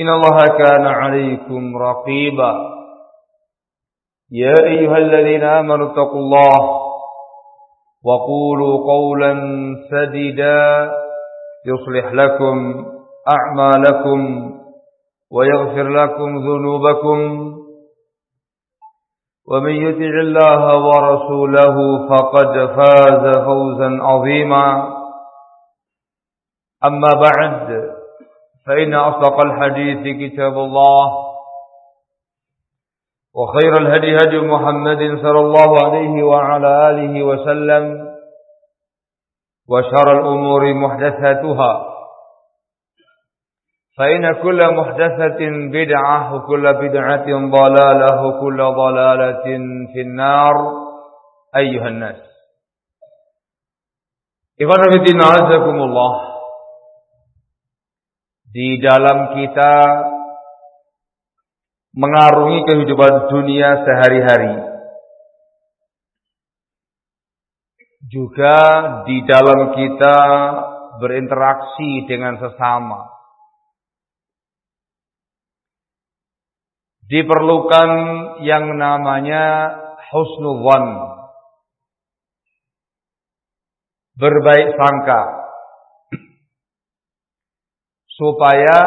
إن الله كان عليكم رقيبا. يا أيها الذين آمنوا اتقوا الله وقولوا قولا سديدا يصلح لكم أعمالكم ويغفر لكم ذنوبكم. ومن يطع الله ورسوله فقد فاز فوزا عظيما. أما بعد فإن أصدق الحديث كتاب الله وخير الهدي هدي محمد صلى الله عليه وعلى آله وسلم وشر الأمور محدثاتها. فإن كل محدثة بدعة وكل بدعة ضلالة وكل ضلالة في النار. أيها الناس. إخوانا في الدين أعزكم الله di dalam kita mengarungi kehidupan dunia sehari-hari. Juga di dalam kita berinteraksi dengan sesama. Diperlukan yang namanya husnul Berbaik sangka supaya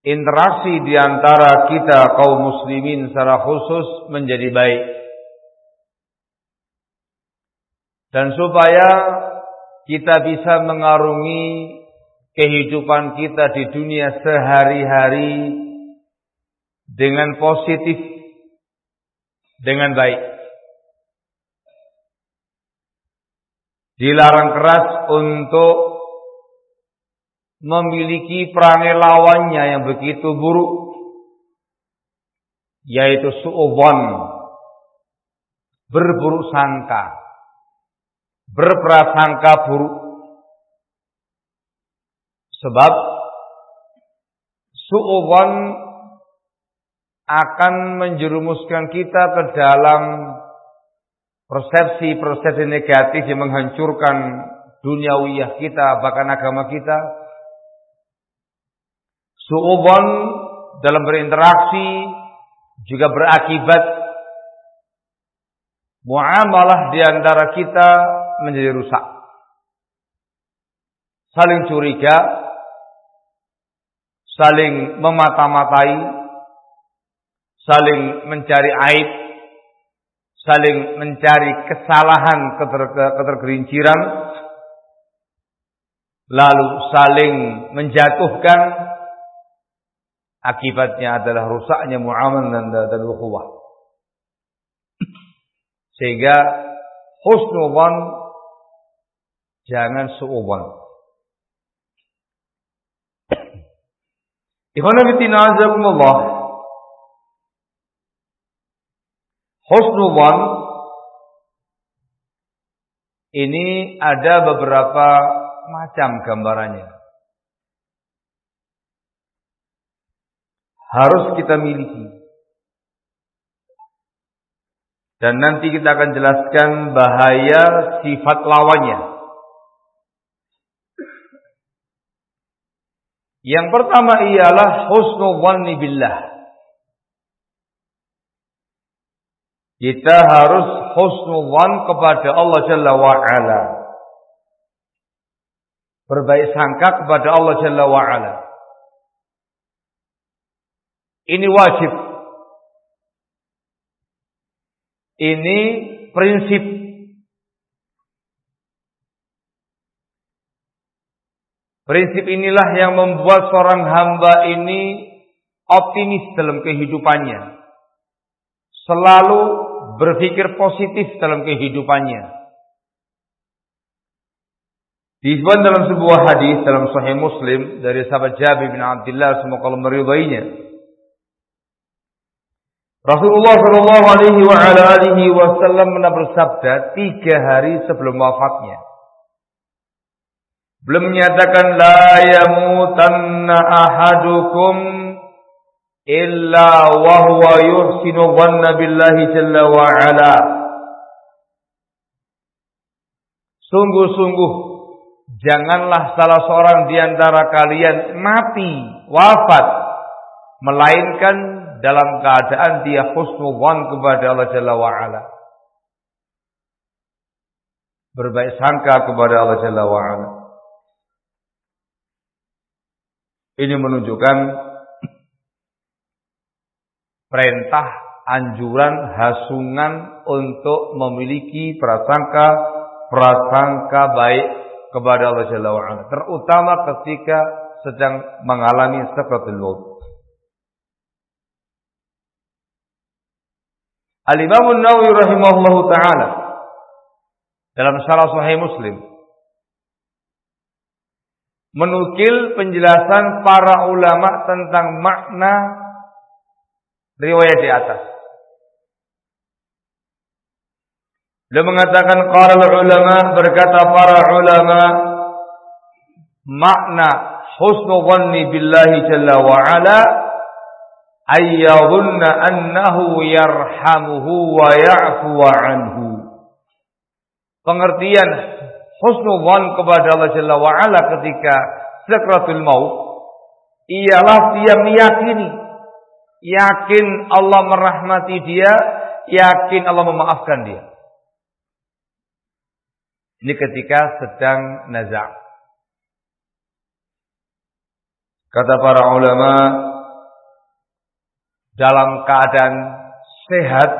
interaksi di antara kita kaum muslimin secara khusus menjadi baik. Dan supaya kita bisa mengarungi kehidupan kita di dunia sehari-hari dengan positif, dengan baik. Dilarang keras untuk memiliki perangai lawannya yang begitu buruk yaitu su'udhan berburuk sangka berprasangka buruk. Sebab su'udhan akan menjerumuskan kita ke dalam persepsi-persepsi negatif yang menghancurkan duniawiyah kita, bahkan agama kita. Su'ubon dalam berinteraksi juga berakibat muamalah di antara kita menjadi rusak. Saling curiga, saling memata-matai, saling mencari aib, saling mencari kesalahan keter ketergelinciran lalu saling menjatuhkan akibatnya adalah rusaknya muamalah dan, dan ukhuwah. Sehingga husnudzan jangan suudzan Ikhwan fillah Husnudzan Ini ada beberapa macam gambarannya. Harus kita miliki. Dan nanti kita akan jelaskan bahaya sifat lawannya. Yang pertama ialah husnul billah. Kita harus husnul wan kepada Allah Jalla wa'ala. Berbaik sangka kepada Allah Jalla wa'ala. Ini wajib. Ini prinsip. Prinsip inilah yang membuat seorang hamba ini optimis dalam kehidupannya. Selalu berpikir positif dalam kehidupannya. Disebut dalam sebuah hadis dalam Sahih Muslim dari sahabat Jabir bin Abdullah semoga Allah meridainya. Rasulullah Shallallahu Alaihi wa ala alihi Wasallam pernah bersabda tiga hari sebelum wafatnya. Belum menyatakan la yamutanna ahadukum wa huwa yuhsinu dhanna billahi jalla wa ala. Sungguh-sungguh janganlah salah seorang di antara kalian mati, wafat melainkan dalam keadaan dia husnudzan kepada Allah Jalla wa'ala. Berbaik sangka kepada Allah Jalla wa'ala. Ini menunjukkan perintah, anjuran, hasungan untuk memiliki prasangka prasangka baik kepada Allah Jalla wa'ala. Terutama ketika sedang mengalami seperti maut. Al-Imam An-Nawawi rahimahullah taala dalam syarah Sahih Muslim menukil penjelasan para ulama tentang makna riwayat di atas. Dia mengatakan qala ulama berkata para ulama makna husnul dhanni billahi jalla wa ala ayyadhunna annahu yarhamuhu wa ya'fu anhu. Pengertian husnudzan kepada Allah Jalla wa ala ketika sakratul maut ialah dia meyakini yakin Allah merahmati dia, yakin Allah memaafkan dia. Ini ketika sedang nazar. Kata para ulama, dalam keadaan sehat,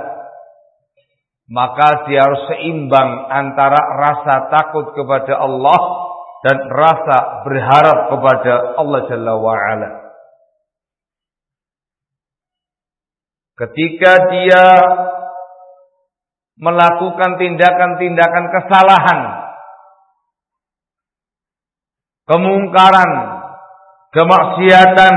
maka dia harus seimbang antara rasa takut kepada Allah dan rasa berharap kepada Allah Jalla wa'ala. Ketika dia melakukan tindakan-tindakan kesalahan, kemungkaran, kemaksiatan,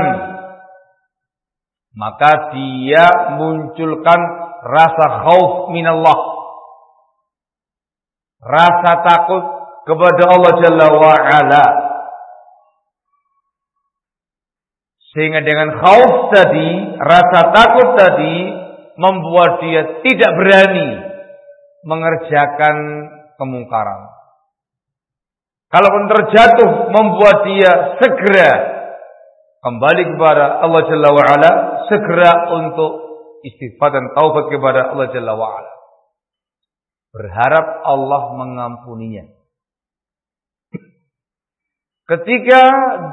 maka dia munculkan rasa khauf minallah. Rasa takut kepada Allah Jalla wa ala. Sehingga dengan khauf tadi, rasa takut tadi membuat dia tidak berani mengerjakan kemungkaran. Kalaupun terjatuh membuat dia segera kembali kepada Allah Jalla wa'ala segera untuk istighfar dan taubat kepada Allah Jalla wa'ala berharap Allah mengampuninya ketika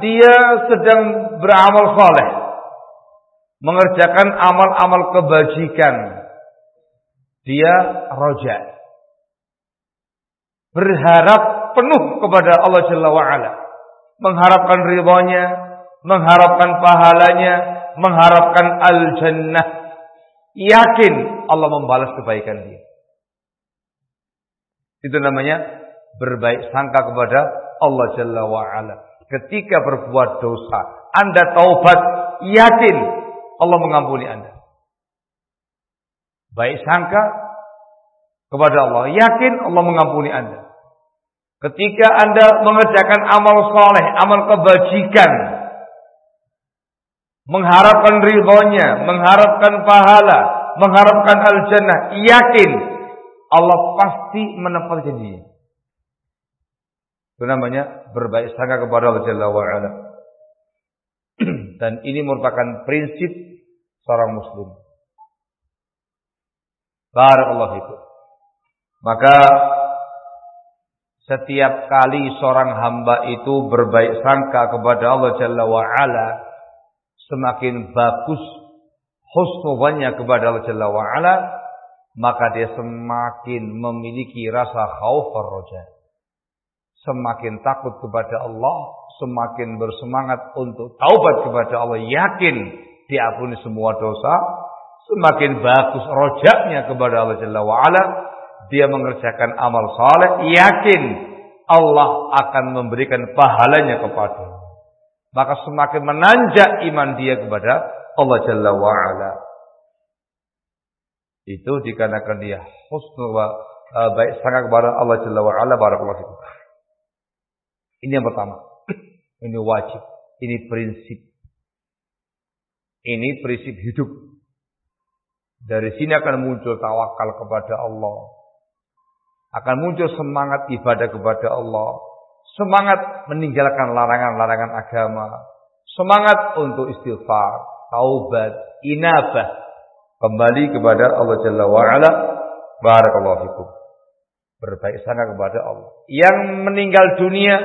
dia sedang beramal saleh mengerjakan amal-amal kebajikan dia roja berharap penuh kepada Allah Jalla wa'ala mengharapkan ridhonya mengharapkan pahalanya, mengharapkan al-jannah. Yakin Allah membalas kebaikan dia. Itu namanya berbaik sangka kepada Allah Jalla wa'ala. Ketika berbuat dosa, Anda taubat, yakin Allah mengampuni Anda. Baik sangka kepada Allah, yakin Allah mengampuni Anda. Ketika Anda mengerjakan amal soleh, amal kebajikan, mengharapkan ridhonya, mengharapkan pahala, mengharapkan al-jannah, yakin Allah pasti menepati janjinya. Itu namanya berbaik sangka kepada Allah Jalla wa'ala. Dan ini merupakan prinsip seorang muslim. Barakallahu itu. Maka setiap kali seorang hamba itu berbaik sangka kepada Allah Jalla wa'ala, semakin bagus husnubannya kepada Allah Jalla wa'ala, maka dia semakin memiliki rasa khauf roja. Semakin takut kepada Allah, semakin bersemangat untuk taubat kepada Allah, yakin diampuni semua dosa, semakin bagus rojaknya kepada Allah Jalla wa'ala, dia mengerjakan amal saleh, yakin Allah akan memberikan pahalanya kepada Maka semakin menanjak iman dia kepada Allah Jalla wa'ala. Itu dikarenakan dia husnul wa uh, baik sangat kepada Allah Jalla wa'ala barakallahu. Ini yang pertama. Ini wajib. Ini prinsip. Ini prinsip hidup. Dari sini akan muncul tawakal kepada Allah. Akan muncul semangat ibadah kepada Allah. Semangat meninggalkan larangan-larangan agama. Semangat untuk istighfar, taubat, inabah. Kembali kepada Allah Jalla wa'ala. Barakallahu fikum. Berbaik sangka kepada Allah. Yang meninggal dunia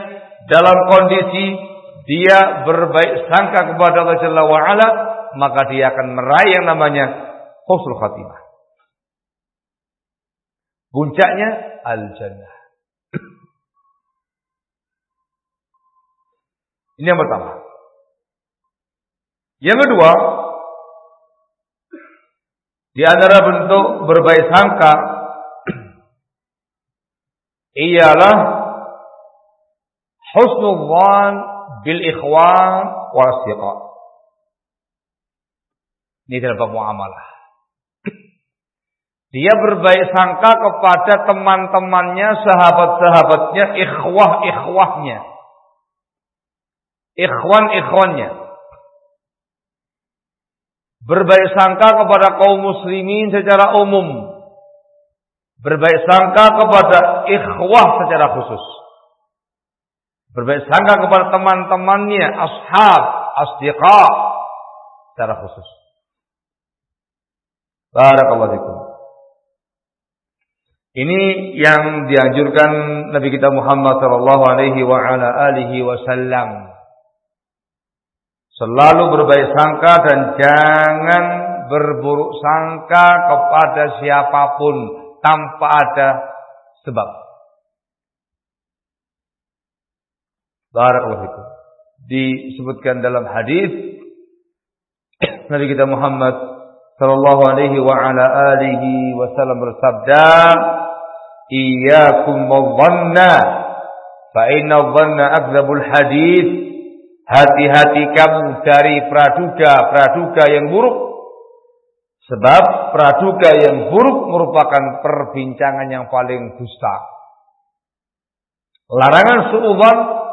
dalam kondisi dia berbaik sangka kepada Allah Jalla wa'ala. Maka dia akan meraih yang namanya khusnul khatimah. Puncaknya al-jannah. Ini yang pertama. Yang kedua, di antara bentuk berbaik sangka ialah husnul bil ikhwan wal Ini dalam bab muamalah. Dia berbaik sangka kepada teman-temannya, sahabat-sahabatnya, ikhwah-ikhwahnya. Ikhwan-ikhwannya. Berbaik sangka kepada kaum muslimin secara umum. Berbaik sangka kepada ikhwah secara khusus. Berbaik sangka kepada teman-temannya, ashab, asdiqa secara khusus. Barakallahu fikum. Ini yang dianjurkan Nabi kita Muhammad sallallahu alaihi wa ala alihi wasallam. Selalu berbaik sangka dan jangan berburuk sangka kepada siapa pun tanpa ada sebab. Barakallahu fikum. Disebutkan dalam hadis Nabi kita Muhammad sallallahu alaihi wa ala alihi wasallam bersabda, iyyakum wadhanna fa inna dhanna akdzabul hadis. Hati-hati kamu dari praduga-praduga yang buruk. Sebab praduga yang buruk merupakan perbincangan yang paling dusta. Larangan suudzon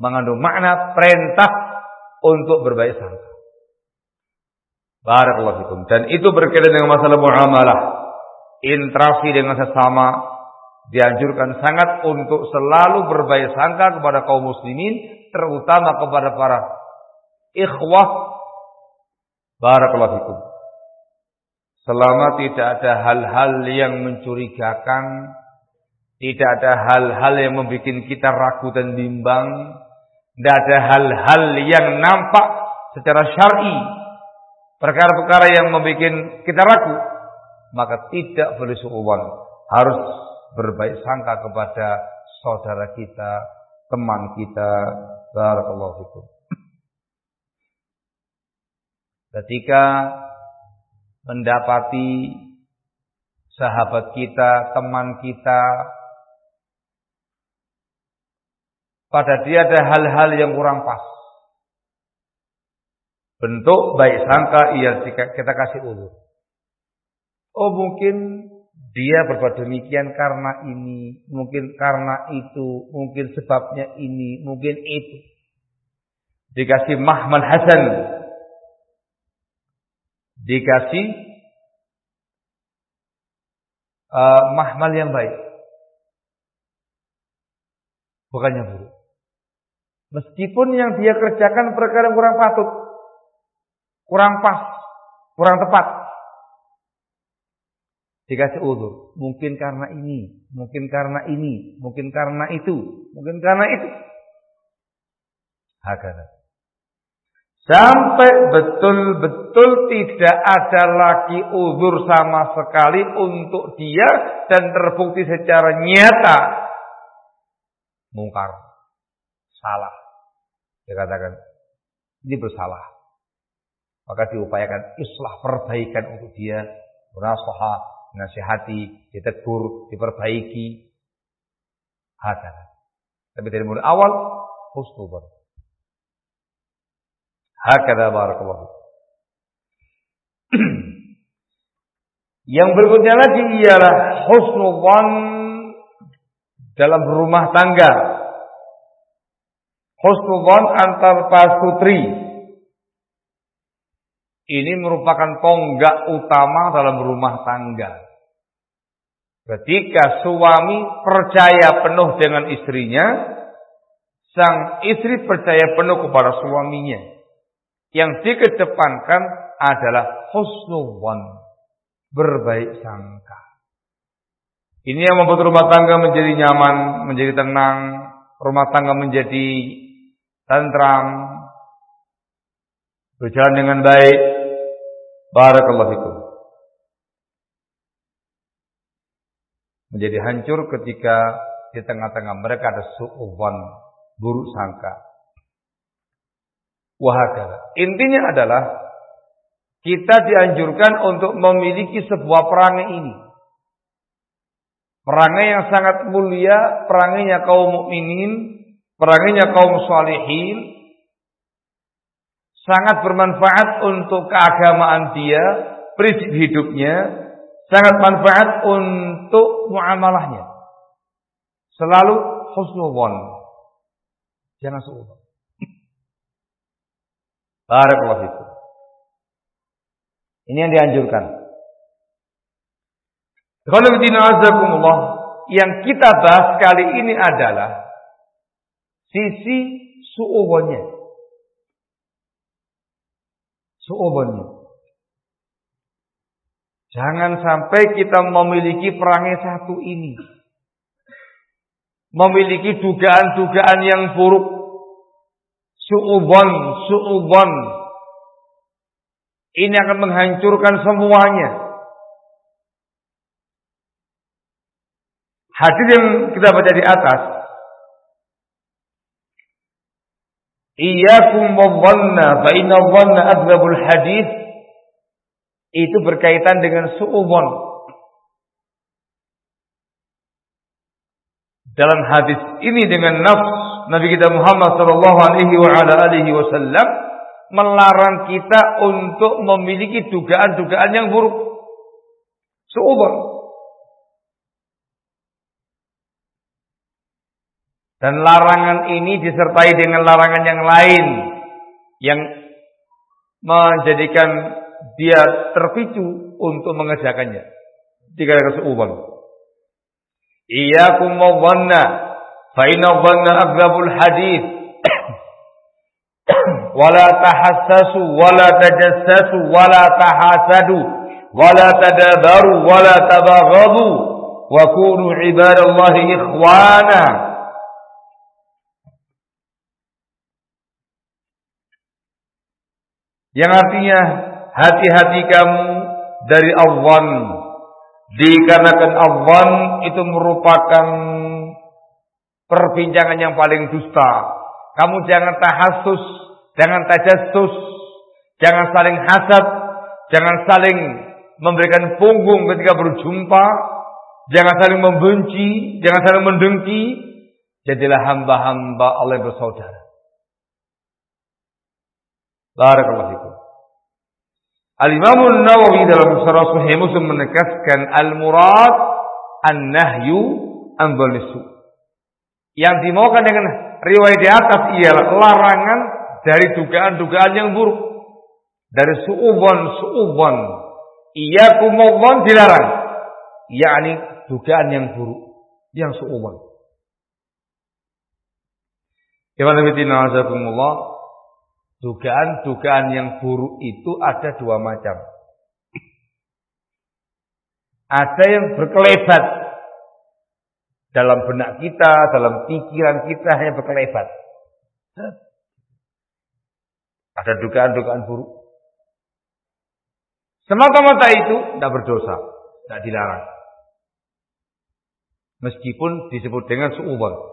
mengandung makna perintah untuk berbaik sangka. Barakallahu fikum. Dan itu berkaitan dengan masalah muamalah. Interaksi dengan sesama dianjurkan sangat untuk selalu berbaik sangka kepada kaum muslimin terutama kepada para ikhwah. Barakallahu fikum. Selama tidak ada hal-hal yang mencurigakan tidak ada hal-hal yang membuat kita ragu dan bimbang tidak ada hal-hal yang nampak secara syar'i perkara-perkara yang membuat kita ragu maka tidak boleh suuwan. Harus berbaik sangka kepada saudara kita, teman kita. Barakallahu fikum. Ketika mendapati sahabat kita, teman kita, pada dia ada hal-hal yang kurang pas. Bentuk baik sangka iya kita kasih ulur. Oh mungkin dia berbuat demikian karena ini, mungkin karena itu, mungkin sebabnya ini, mungkin itu. Dikasih mahmal hasan. Dikasih uh, mahmal yang baik. Bukannya buruk. Meskipun yang dia kerjakan perkara yang kurang patut, kurang pas, kurang tepat, dikasih udur. Mungkin karena ini, mungkin karena ini, mungkin karena itu, mungkin karena itu. Hakana. Sampai betul-betul tidak ada lagi udur sama sekali untuk dia dan terbukti secara nyata mungkar, salah. Dia katakan, ini bersalah. Maka diupayakan islah perbaikan untuk dia, berasaha, nasihati, ditegur, diperbaiki. Hakana. Tapi dari mulai awal husnul Hakada barakallahu. Yang berikutnya lagi ialah husnul dalam rumah tangga. Husnul antar pasutri. Ini merupakan tonggak utama dalam rumah tangga. Ketika suami percaya penuh dengan istrinya, sang istri percaya penuh kepada suaminya. Yang dikedepankan adalah husnuwan, berbaik sangka. Ini yang membuat rumah tangga menjadi nyaman, menjadi tenang, rumah tangga menjadi tentram, berjalan dengan baik, Barakallahu fikum. Menjadi hancur ketika di tengah-tengah mereka ada su'uwan, buruk sangka. Wahakala. Intinya adalah kita dianjurkan untuk memiliki sebuah perangai ini. Perangai yang sangat mulia, perangainya kaum mukminin, perangainya kaum salihin, sangat bermanfaat untuk keagamaan dia, prinsip hidupnya, sangat manfaat untuk muamalahnya. Selalu husnul Jangan suudzon. Barakallahu fikum. Ini yang dianjurkan. Kalau yang kita bahas kali ini adalah sisi suudzonnya su'ubunnya. Jangan sampai kita memiliki perangai satu ini. Memiliki dugaan-dugaan yang buruk. Su'ubon, su'ubon. Ini akan menghancurkan semuanya. Hadis yang kita baca di atas Iyakum wadhanna fa inna dhanna adzabul hadis itu berkaitan dengan su'udzon. Dalam hadis ini dengan nafs Nabi kita Muhammad sallallahu alaihi wa ala alihi wasallam melarang kita untuk memiliki dugaan-dugaan yang buruk. Su'udzon. Dan larangan ini disertai dengan larangan yang lain yang menjadikan dia terpicu untuk mengerjakannya. Tiga kesuuban. Iyakum wadhanna fa inna dhanna aghlabul hadith. wala tahassasu wala tajassasu wala tahasadu wala tadabaru wala tabaghadu wa kunu ibadallahi ikhwana. Yang artinya hati-hati kamu dari awan. Dikarenakan awan itu merupakan perbincangan yang paling dusta. Kamu jangan tahasus, jangan tajassus, jangan saling hasad, jangan saling memberikan punggung ketika berjumpa, jangan saling membenci, jangan saling mendengki. Jadilah hamba-hamba Allah yang bersaudara. Barakallahu. Al-Imam Nawawi dalam Syarah Sahih Muslim menegaskan al-murad an-nahyu an Yang dimaukan dengan riwayat di atas ialah larangan dari dugaan-dugaan yang buruk. Dari su'ubon, su'ubon. Iya kumubon dilarang. Yakni dugaan yang buruk. Yang su'ubon. Dugaan-dugaan yang buruk itu ada dua macam. Ada yang berkelebat dalam benak kita, dalam pikiran kita hanya berkelebat. Ada dugaan-dugaan buruk. Semata-mata itu tidak berdosa, tidak dilarang. Meskipun disebut dengan suubon.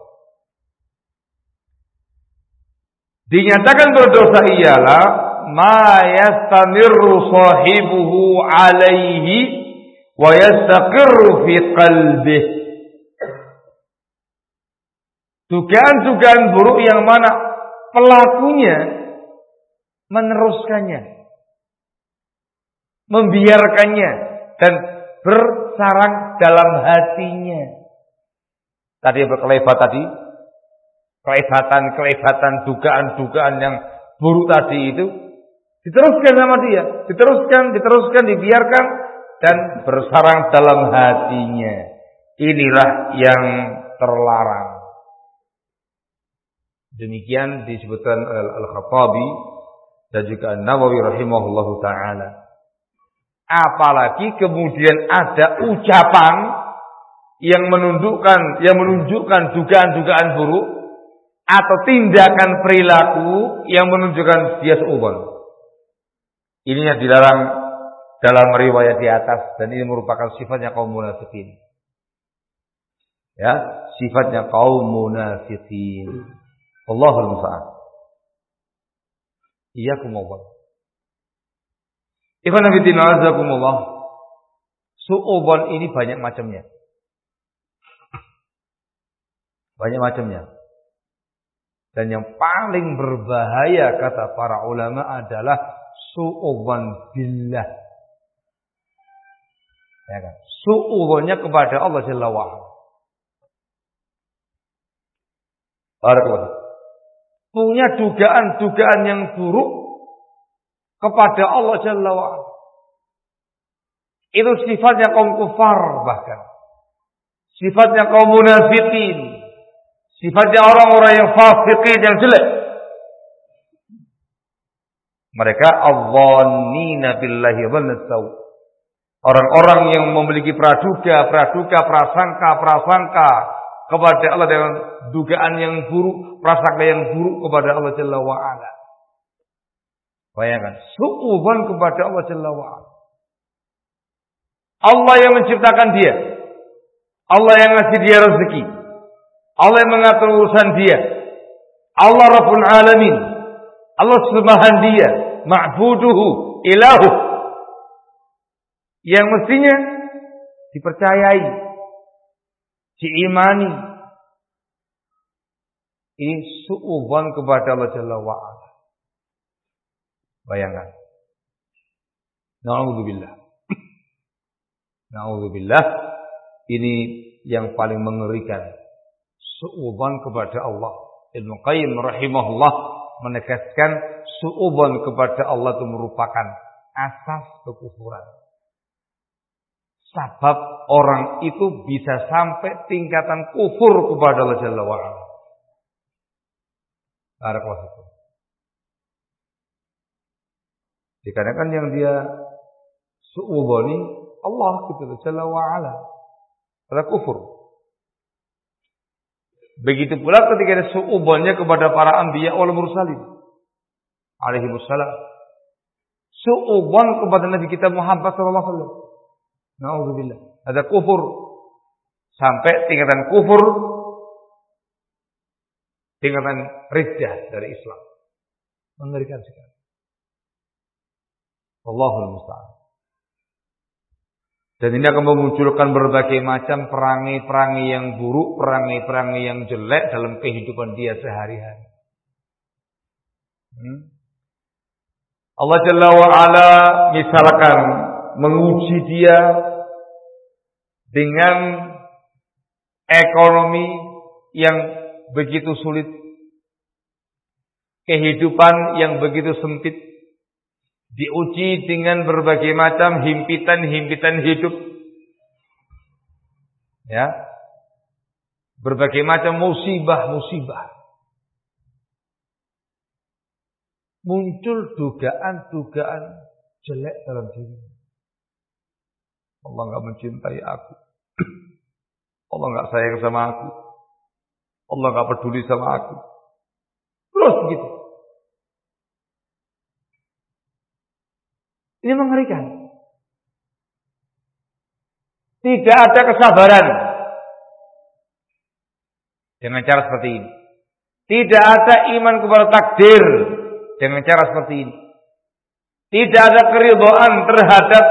Dinyatakan berdosa ialah ma yastamirru sahibuhu alaihi wa yastaqirru fi qalbih. Dugaan-dugaan buruk yang mana pelakunya meneruskannya, membiarkannya dan bersarang dalam hatinya. Tadi berkelebat tadi, kelebatan-kelebatan, dugaan-dugaan yang buruk tadi itu diteruskan sama dia, diteruskan, diteruskan, dibiarkan dan bersarang dalam hatinya. Inilah yang terlarang. Demikian disebutkan Al-Khattabi dan juga An-Nawawi rahimahullahu taala. Apalagi kemudian ada ucapan yang menunjukkan yang menunjukkan dugaan-dugaan buruk atau tindakan perilaku yang menunjukkan dia seubon. Ini yang dilarang dalam riwayat di atas dan ini merupakan sifatnya kaum munafikin. Ya, sifatnya kaum munafikin. Allahul musta'an. Iyakumullah. Ikhwan fillah azakumullah. Su'uban ini banyak macamnya. Banyak macamnya. Dan yang paling berbahaya kata para ulama adalah su'uban billah Ya kan? Su'udhonnya kepada Allah Jalla wa'ala. Punya dugaan-dugaan yang buruk kepada Allah Jalla wa'ala. Itu sifatnya kaum kufar bahkan. Sifatnya kaum munafikin. Sifatnya orang-orang yang fasikin yang jelek. Mereka Allah billahi dhanna Orang-orang yang memiliki praduga, praduga, prasangka, prasangka kepada Allah dengan dugaan yang buruk, prasangka yang buruk kepada Allah Jalla wa'ala. Bayangkan, su'uban kepada Allah Jalla wa'ala. Allah yang menciptakan dia. Allah yang ngasih dia rezeki. Allah yang mengatur urusan dia. Allah Rabbul Alamin. Allah sembahan dia. Ma'buduhu. Ilahu yang mestinya dipercayai, diimani. Ini su'uban kepada Allah Jalla wa'ala. Bayangkan. Na'udzubillah. Na'udzubillah. Ini yang paling mengerikan. Su'uban kepada Allah. Ibn Qayyim rahimahullah menegaskan su'uban kepada Allah itu merupakan asas kekufuran. Sebab orang itu bisa sampai tingkatan kufur kepada Allah Jalla wa'ala. Barakallahu Dikarenakan yang dia su'udhani Allah gitu Jalla wa'ala. Pada kufur. Begitu pula ketika ada su'ubhannya kepada para anbiya wal mursalin. Alaihi wassalam. Su'ubhan kepada Nabi kita Muhammad sallallahu alaihi wasallam. Nauzubillah. Ada kufur. Sampai tingkatan kufur. Tingkatan riddah dari Islam. Mengerikan sekali. Allahul Musta'an. Dan ini akan memunculkan berbagai macam perangai-perangai yang buruk, perangai-perangai yang jelek dalam kehidupan dia sehari-hari. Hmm? Allah Jalla wa'ala misalkan menguji dia dengan ekonomi yang begitu sulit, kehidupan yang begitu sempit, diuji dengan berbagai macam himpitan-himpitan hidup. Ya. Berbagai macam musibah-musibah. Muncul dugaan-dugaan jelek dalam diri. Allah nggak mencintai aku. Allah nggak sayang sama aku. Allah nggak peduli sama aku. Terus begitu. Ini mengerikan. Tidak ada kesabaran dengan cara seperti ini. Tidak ada iman kepada takdir dengan cara seperti ini. Tidak ada keridhaan terhadap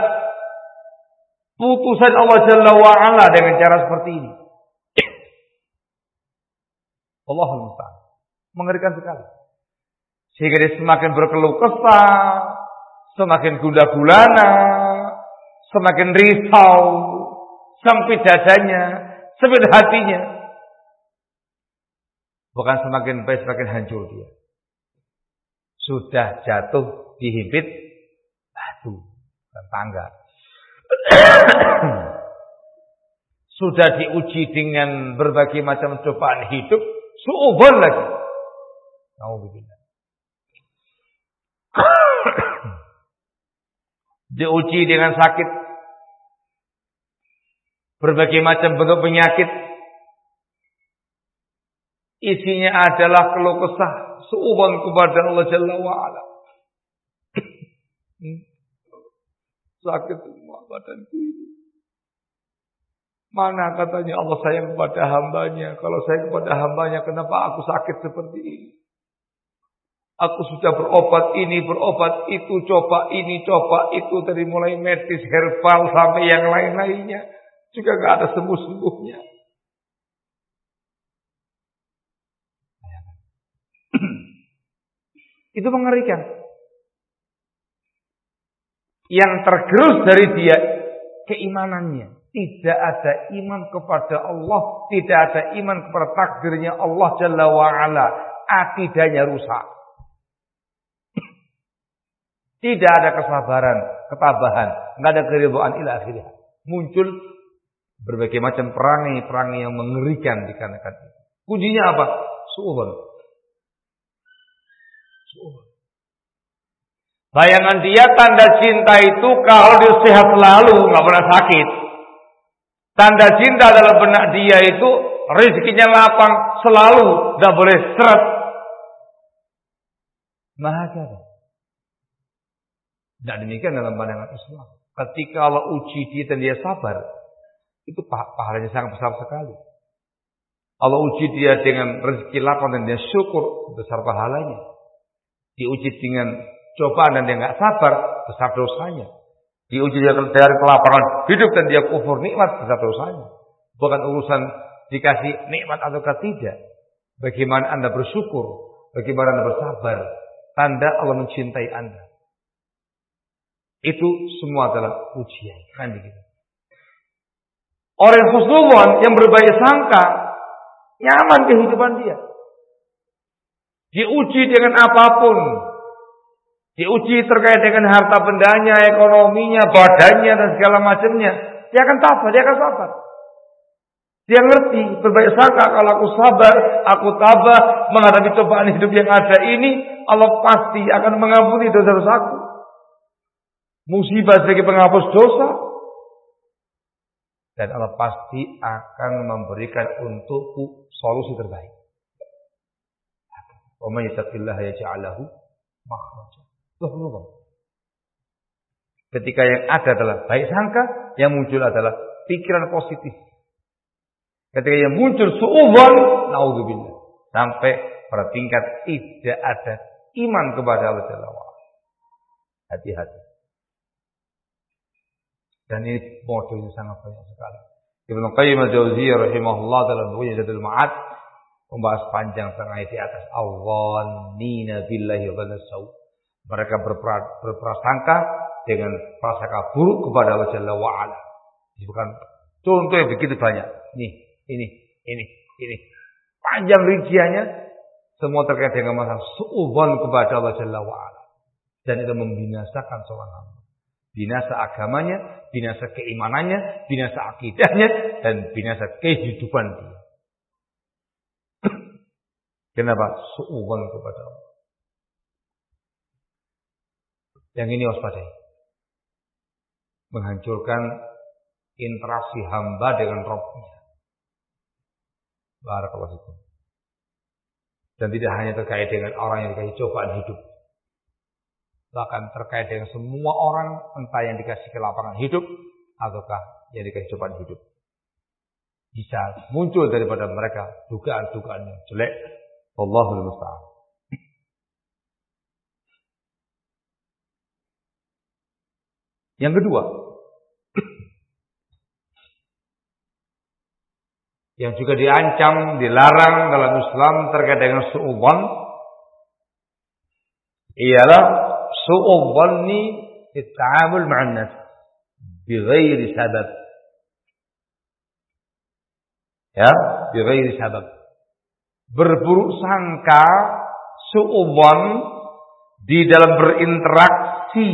putusan Allah Jalla wa'ala dengan cara seperti ini. Allah. Mengerikan sekali. Sehingga dia semakin berkeluh kesah, semakin gundah gulana, semakin risau, sempit dadanya, sempit hatinya. Bukan semakin baik, semakin hancur dia. Sudah jatuh dihimpit batu dan tangga. Sudah diuji dengan berbagai macam cobaan hidup, suubon lagi. Nauzubillah. Diuji dengan sakit, berbagai macam bentuk penyakit, isinya adalah keluh kesah suuban kepada Allah Jalla wa'ala. Hmm. Sakit semua badanku ini. Mana katanya Allah sayang kepada hambanya. Kalau saya kepada hambanya, kenapa aku sakit seperti ini? Aku sudah berobat ini, berobat itu, coba ini, coba itu. Dari mulai medis, herbal, sampai yang lain-lainnya. Juga gak ada sembuh-sembuhnya. itu mengerikan. Yang tergerus dari dia, keimanannya. Tidak ada iman kepada Allah. Tidak ada iman kepada takdirnya Allah Jalla wa'ala. Akidahnya rusak. Tidak ada kesabaran, ketabahan, nggak ada keridhaan ila akhirnya. Muncul berbagai macam perangai-perangai yang mengerikan dikarenakan itu. Kuncinya apa? Su'udzon. Bayangan dia tanda cinta itu kalau dia sehat selalu, nggak pernah sakit. Tanda cinta dalam benak dia itu rezekinya lapang selalu, nggak boleh seret. Maha tidak demikian dalam pandangan Islam. Ketika Allah uji dia dan dia sabar, itu pahalanya sangat besar sekali. Allah uji dia dengan rezeki lapang dan dia syukur, besar pahalanya. Diuji dengan cobaan dan dia nggak sabar, besar dosanya. Diuji dia dari kelaparan hidup dan dia kufur nikmat, besar dosanya. Bukan urusan dikasih nikmat atau tidak. Bagaimana anda bersyukur, bagaimana anda bersabar. Tanda Allah mencintai anda. Itu semua adalah ujian. Kan begitu. Orang yang yang berbaik sangka, nyaman kehidupan dia. Diuji dengan apa pun. Diuji terkait dengan harta bendanya, ekonominya, badannya, dan segala macamnya. Dia akan tabah, dia akan sabar. Dia ngerti, berbaik sangka kalau aku sabar, aku tabah menghadapi cobaan hidup yang ada ini, Allah pasti akan mengampuni dosa-dosaku musibah sebagai penghapus dosa. Dan Allah pasti akan memberikan untukku solusi terbaik. Wa may yattaqillaha yaj'al lahu makhraja. Ketika yang ada adalah baik sangka, yang muncul adalah pikiran positif. Ketika yang muncul su'udzon, naudzubillah. Sampai pada tingkat tidak ada iman kepada Allah Hati-hati. Dan ini modelnya sangat banyak sekali. Ibnu Qayyim al-Jauziyah rahimahullah dalam bukunya Zadul Ma'ad membahas panjang tengah di atas awwannina billahi wa Mereka berprasangka dengan prasangka buruk kepada Allah Jalla wa ala. Bukan contoh yang begitu banyak. Nih, ini Ini, ini. Panjang rinciannya semua terkait dengan masalah suudzon kepada Allah Jalla wa'ala. Dan itu membinasakan seorang hamba. Binasa agamanya, binasa keimanannya, binasa akidahnya, dan binasa kehidupan dia. Kenapa? Suudzon kepada Allah. Yang ini waspadai. Menghancurkan interaksi hamba dengan Rabbnya. Barakallahu Dan tidak hanya terkait dengan orang yang dikasih cobaan hidup. Bahkan terkait dengan semua orang entah yang dikasih kelapangan hidup ataukah yang dikasih cobaan hidup. Bisa muncul daripada mereka dugaan-dugaan yang jelek. Allahul musta'an. Yang kedua, yang juga diancam, dilarang dalam Islam terkait dengan su'uban ialah su'ubanni ta'amul ma'an nas bighairi sabab. Ya, bighairi sabab. Berburuk sangka su'uban di dalam berinteraksi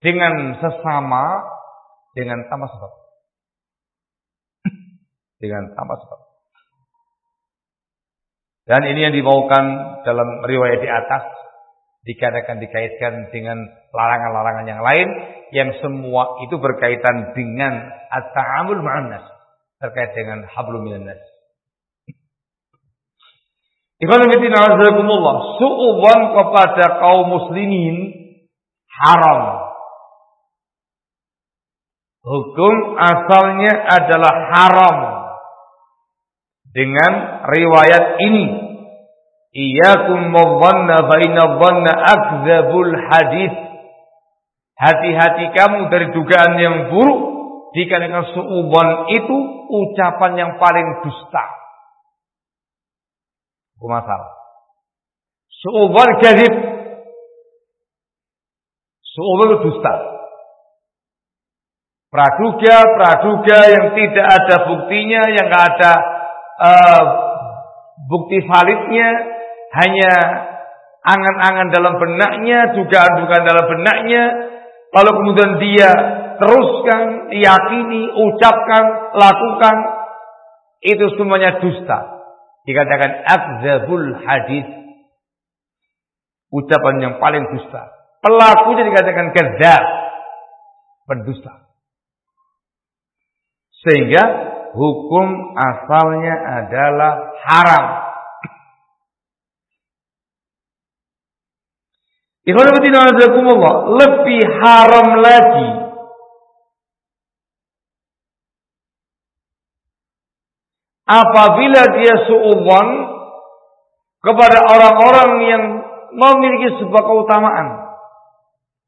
dengan sesama dengan tanpa sebab dengan tanpa sebab. Dan ini yang dimaukan dalam riwayat di atas dikatakan dikaitkan dengan larangan-larangan yang lain yang semua itu berkaitan dengan at-ta'amul ma'an terkait dengan hablum minan nas. Ikhwan fillah, su'udzan kepada kaum muslimin haram. Hukum asalnya adalah haram dengan riwayat ini. Iyakum mawwanna fa inna dhanna akzabul hadis. Hati-hati kamu dari dugaan yang buruk dikarenakan suuban itu ucapan yang paling dusta. Hukum asal. Suuban kadhib. Suuban dusta. Praduga, praduga yang tidak ada buktinya, yang tidak ada uh, bukti validnya hanya angan-angan dalam benaknya, dugaan-dugaan dalam benaknya, lalu kemudian dia teruskan, yakini, ucapkan, lakukan, itu semuanya dusta. Dikatakan akzabul hadis. Ucapan yang paling dusta. Pelakunya dikatakan kezab. Pendusta. Sehingga hukum asalnya adalah haram. Lebih haram lagi apabila dia suudzon kepada orang-orang yang memiliki sebuah keutamaan.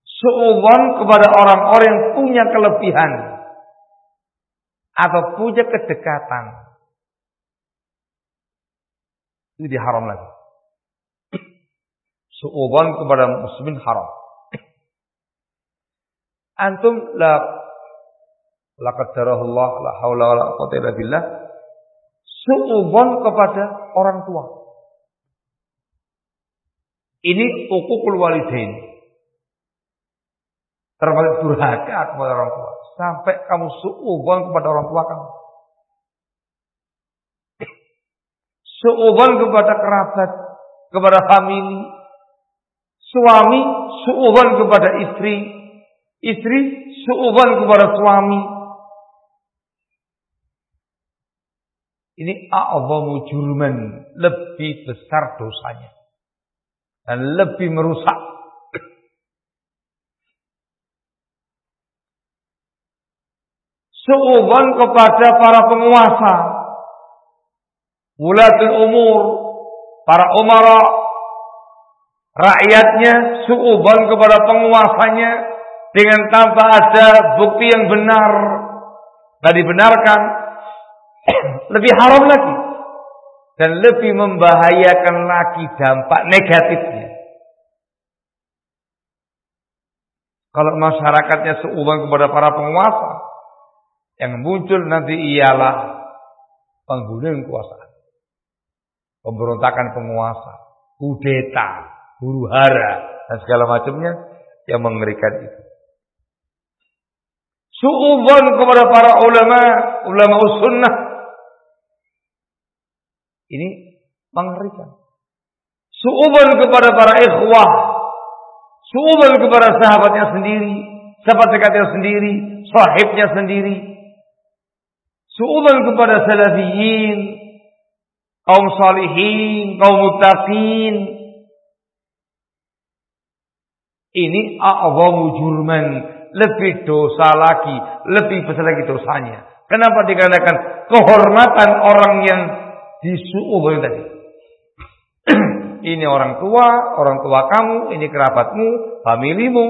Suudzon kepada orang-orang yang punya kelebihan atau punya kedekatan. Itu diharam lagi. Su'uban kepada muslimin haram. Antum la la qadarahullah la haula wala quwwata illa billah. Su'uban kepada orang tua. Ini ukukul walidain. Termasuk durhaka kepada orang tua. Sampai kamu suuban kepada orang tua kamu. Suuban kepada kerabat, kepada famili. Suami suuban kepada istri. Istri suuban kepada suami. Ini a'zamu jurman. Lebih besar dosanya. Dan lebih merusak Su'uban kepada para penguasa. Wulatul umur. Para umara. Rakyatnya su'uban kepada penguasanya. Dengan tanpa ada bukti yang benar. Dan dibenarkan. lebih haram lagi. Dan lebih membahayakan lagi dampak negatifnya. Kalau masyarakatnya seuban kepada para penguasa, yang muncul nanti ialah Pengguna kekuasaan. Pemberontakan penguasa. Kudeta. Huru hara. Dan segala macamnya yang mengerikan itu. Su'udhan kepada para ulama. Ulama sunnah. Ini mengerikan. Su'udhan kepada para ikhwah. Su'udhan kepada sahabatnya sendiri. Sahabat dekatnya sendiri. Sahibnya sendiri. Su'udhan kepada salafiyin. Kaum salihin. Kaum muttaqin. Ini a'zamu jurman. Lebih dosa lagi. Lebih besar lagi dosanya. Kenapa dikarenakan kehormatan orang yang disu'udhan tadi. ini orang tua, orang tua kamu, ini kerabatmu, familimu,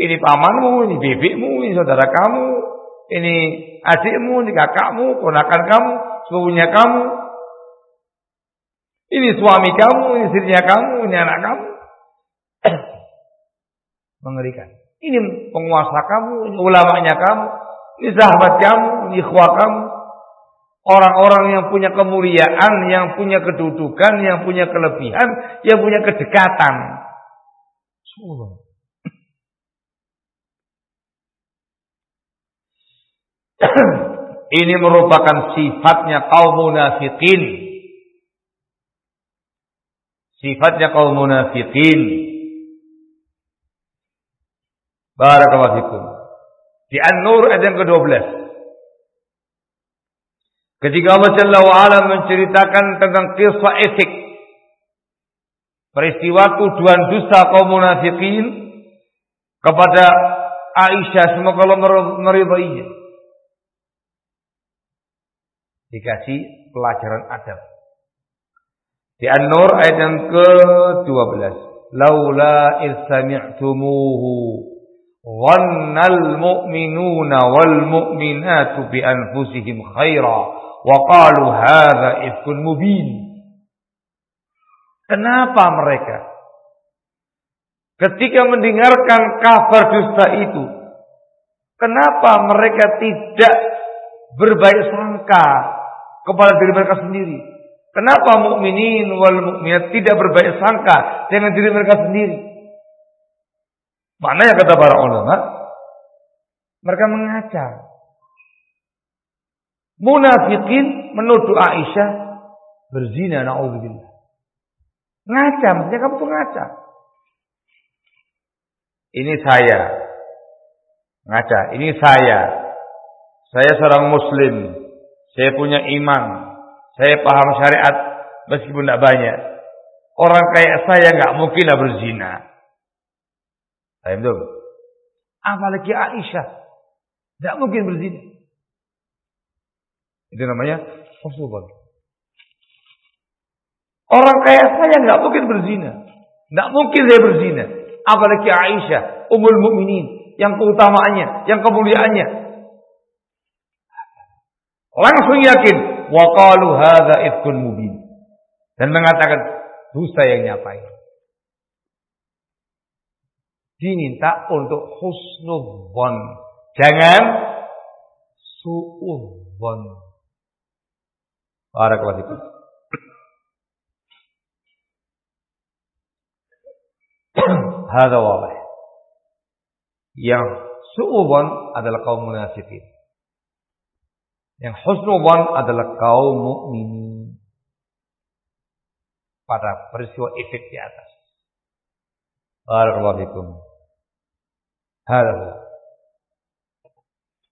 ini pamanmu, ini bibikmu, ini saudara kamu, ini adikmu, ini kakakmu, ponakan kamu, sepupunya kamu. Ini suami kamu, ini istrinya kamu, ini anak kamu. Mengerikan. Ini penguasa kamu, ini ulamanya kamu, ini sahabat kamu, ini ikhwah kamu. Orang-orang yang punya kemuliaan, yang punya kedudukan, yang punya kelebihan, yang punya kedekatan. Ini merupakan sifatnya kaum munafikin. Sifatnya kaum munafikin. Barakallahu fikum. Di An-Nur ayat yang ke-12. Ketika Allah Jalla wa'ala menceritakan tentang kisah etik. Peristiwa tuduhan dusta kaum munafikin kepada Aisyah semoga Allah meridainya. Dikasih pelajaran adab. Di An-Nur ayat yang ke-12. Laula irsami'tumuhu mu'minuna wal mu'minatu bi anfusihim khaira Wa qalu. Kenapa mereka ketika mendengarkan kabar dusta itu kenapa mereka tidak berbaik sangka kepada diri mereka sendiri? Kenapa mukminin wal mukminat tidak berbaik sangka dengan diri mereka sendiri? Mana yang kata para ulama? Mereka mengaca Munafikin menuduh Aisyah berzina naudzubillah. Ngaca, maksudnya kamu tuh ngaca. Ini saya. Ngaca, ini saya. Saya seorang muslim. Saya punya iman. Saya paham syariat meskipun tidak banyak. Orang kayak saya nggak mungkinlah berzina. Saya betul. Apalagi Aisyah. Tidak mungkin berzina. Itu namanya husnul Orang kaya saya nggak mungkin berzina. Nggak mungkin saya berzina. Apalagi Aisyah, umul mukminin, yang keutamaannya, yang kemuliaannya. Langsung yakin, waqalu hadza ifkun mubin. Dan mengatakan dusta yang nyapai. Diminta untuk husnul Jangan su'ul Barakallahu fikum. Hada wabah. Yang su'uban adalah kaum munafikin. Yang husnuban adalah kaum mukminin. Pada peristiwa efek di atas. Barakallahu. Hada.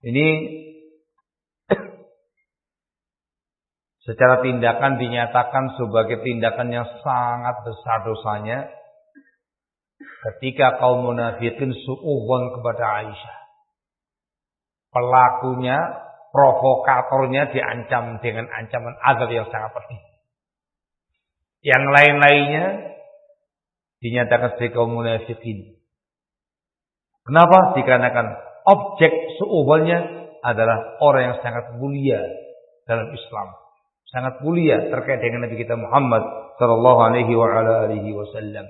Ini secara tindakan dinyatakan sebagai tindakan yang sangat besar dosanya ketika kaum munafikin su'uhon kepada Aisyah. Pelakunya, provokatornya diancam dengan ancaman azab yang sangat pedih. Yang lain-lainnya dinyatakan sebagai kaum munafikin. Kenapa? Dikarenakan objek su'uhonnya adalah orang yang sangat mulia dalam Islam sangat mulia terkait dengan Nabi kita Muhammad sallallahu alaihi wa ala alihi wasallam.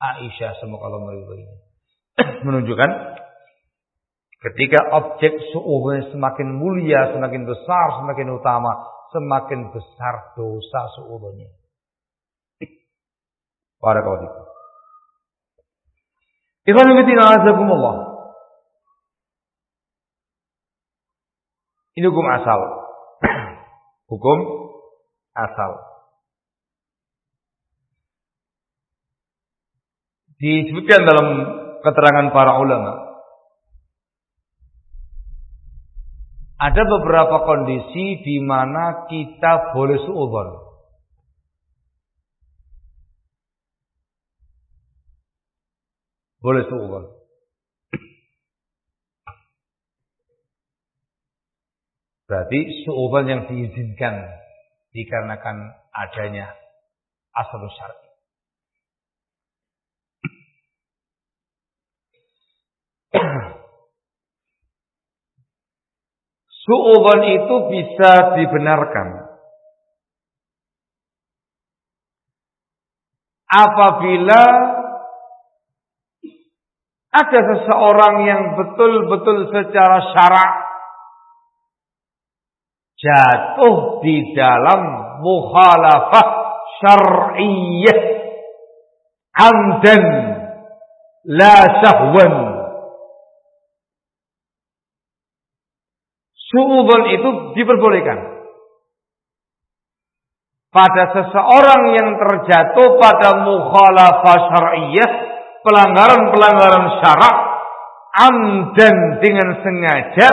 Aisyah semoga Allah meridhoinya. Menunjukkan ketika objek su'uhnya semakin mulia, semakin besar, semakin utama, semakin besar dosa suudonnya. Barakallahu Ikhwan. Ini hukum asal. hukum asal. Disebutkan dalam keterangan para ulama. Ada beberapa kondisi di mana kita boleh suudzon. Boleh suudzon. Berarti suudzon yang diizinkan dikarenakan adanya asal syar'i. Suudzon itu bisa dibenarkan apabila ada seseorang yang betul-betul secara syarak jatuh di dalam mukhalafah syar'iyyah. Amdan la sahwan. Suudzon itu diperbolehkan. Pada seseorang yang terjatuh pada mukhalafah syar'iyyah pelanggaran-pelanggaran syarak amdan dengan sengaja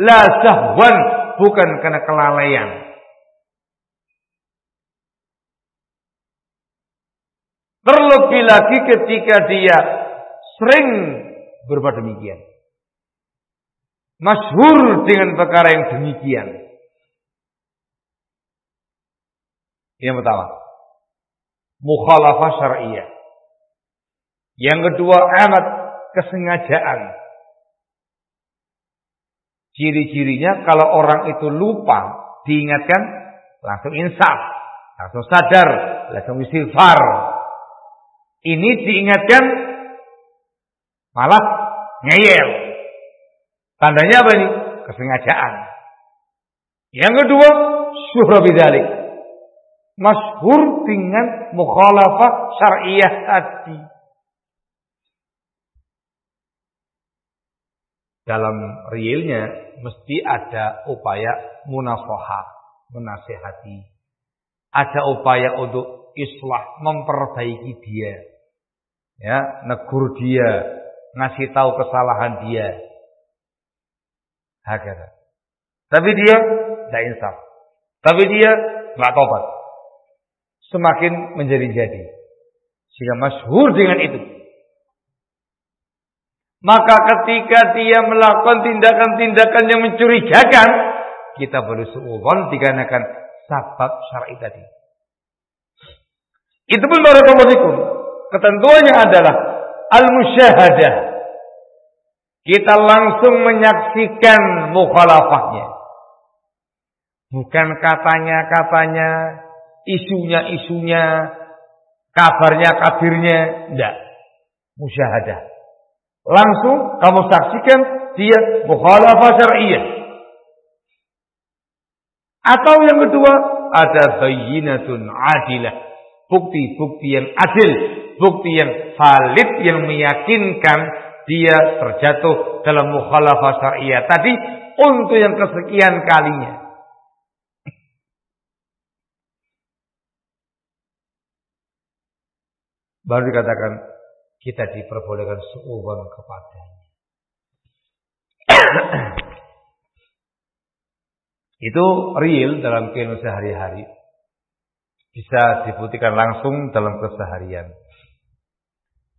la sahwan bukan karena kelalaian. Terlebih lagi ketika dia sering berbuat demikian. Masyhur dengan perkara yang demikian. Yang pertama mukhalafah syariah yang kedua amat kesengajaan. Ciri-cirinya kalau orang itu lupa diingatkan langsung insaf, langsung sadar, langsung istighfar. Ini diingatkan malah ngeyel. Tandanya apa ini? Kesengajaan. Yang kedua, syuhra bidalik. Masyhur dengan mukhalafah syariah tadi. Dalam realnya mesti ada upaya munasoha, menasehati. Ada upaya untuk islah, memperbaiki dia. Ya, negur dia, ngasih tahu kesalahan dia. Hakata. Tapi dia tidak insaf. Tapi dia nggak tobat. Semakin menjadi-jadi. Sehingga masyhur dengan itu. Maka ketika dia melakukan tindakan-tindakan yang mencurigakan, kita boleh suudzon dikarenakan sabab syar'i tadi. Itu pun barakallahu Ketentuannya adalah al-musyahadah. Kita langsung menyaksikan mukhalafahnya. Bukan katanya-katanya, isunya-isunya, kabarnya-kabirnya, tidak. Musyahadah. Langsung kamu saksikan dia mukhalafah syar'iyyah. Atau yang kedua, ada bayinatun adilah. Bukti-bukti yang adil. Bukti yang valid yang meyakinkan dia terjatuh dalam mukhalafah syariah tadi untuk yang kesekian kalinya. Baru dikatakan kita diperbolehkan suuban kepadanya. Itu real dalam kehidupan sehari-hari. Bisa dibuktikan langsung dalam keseharian.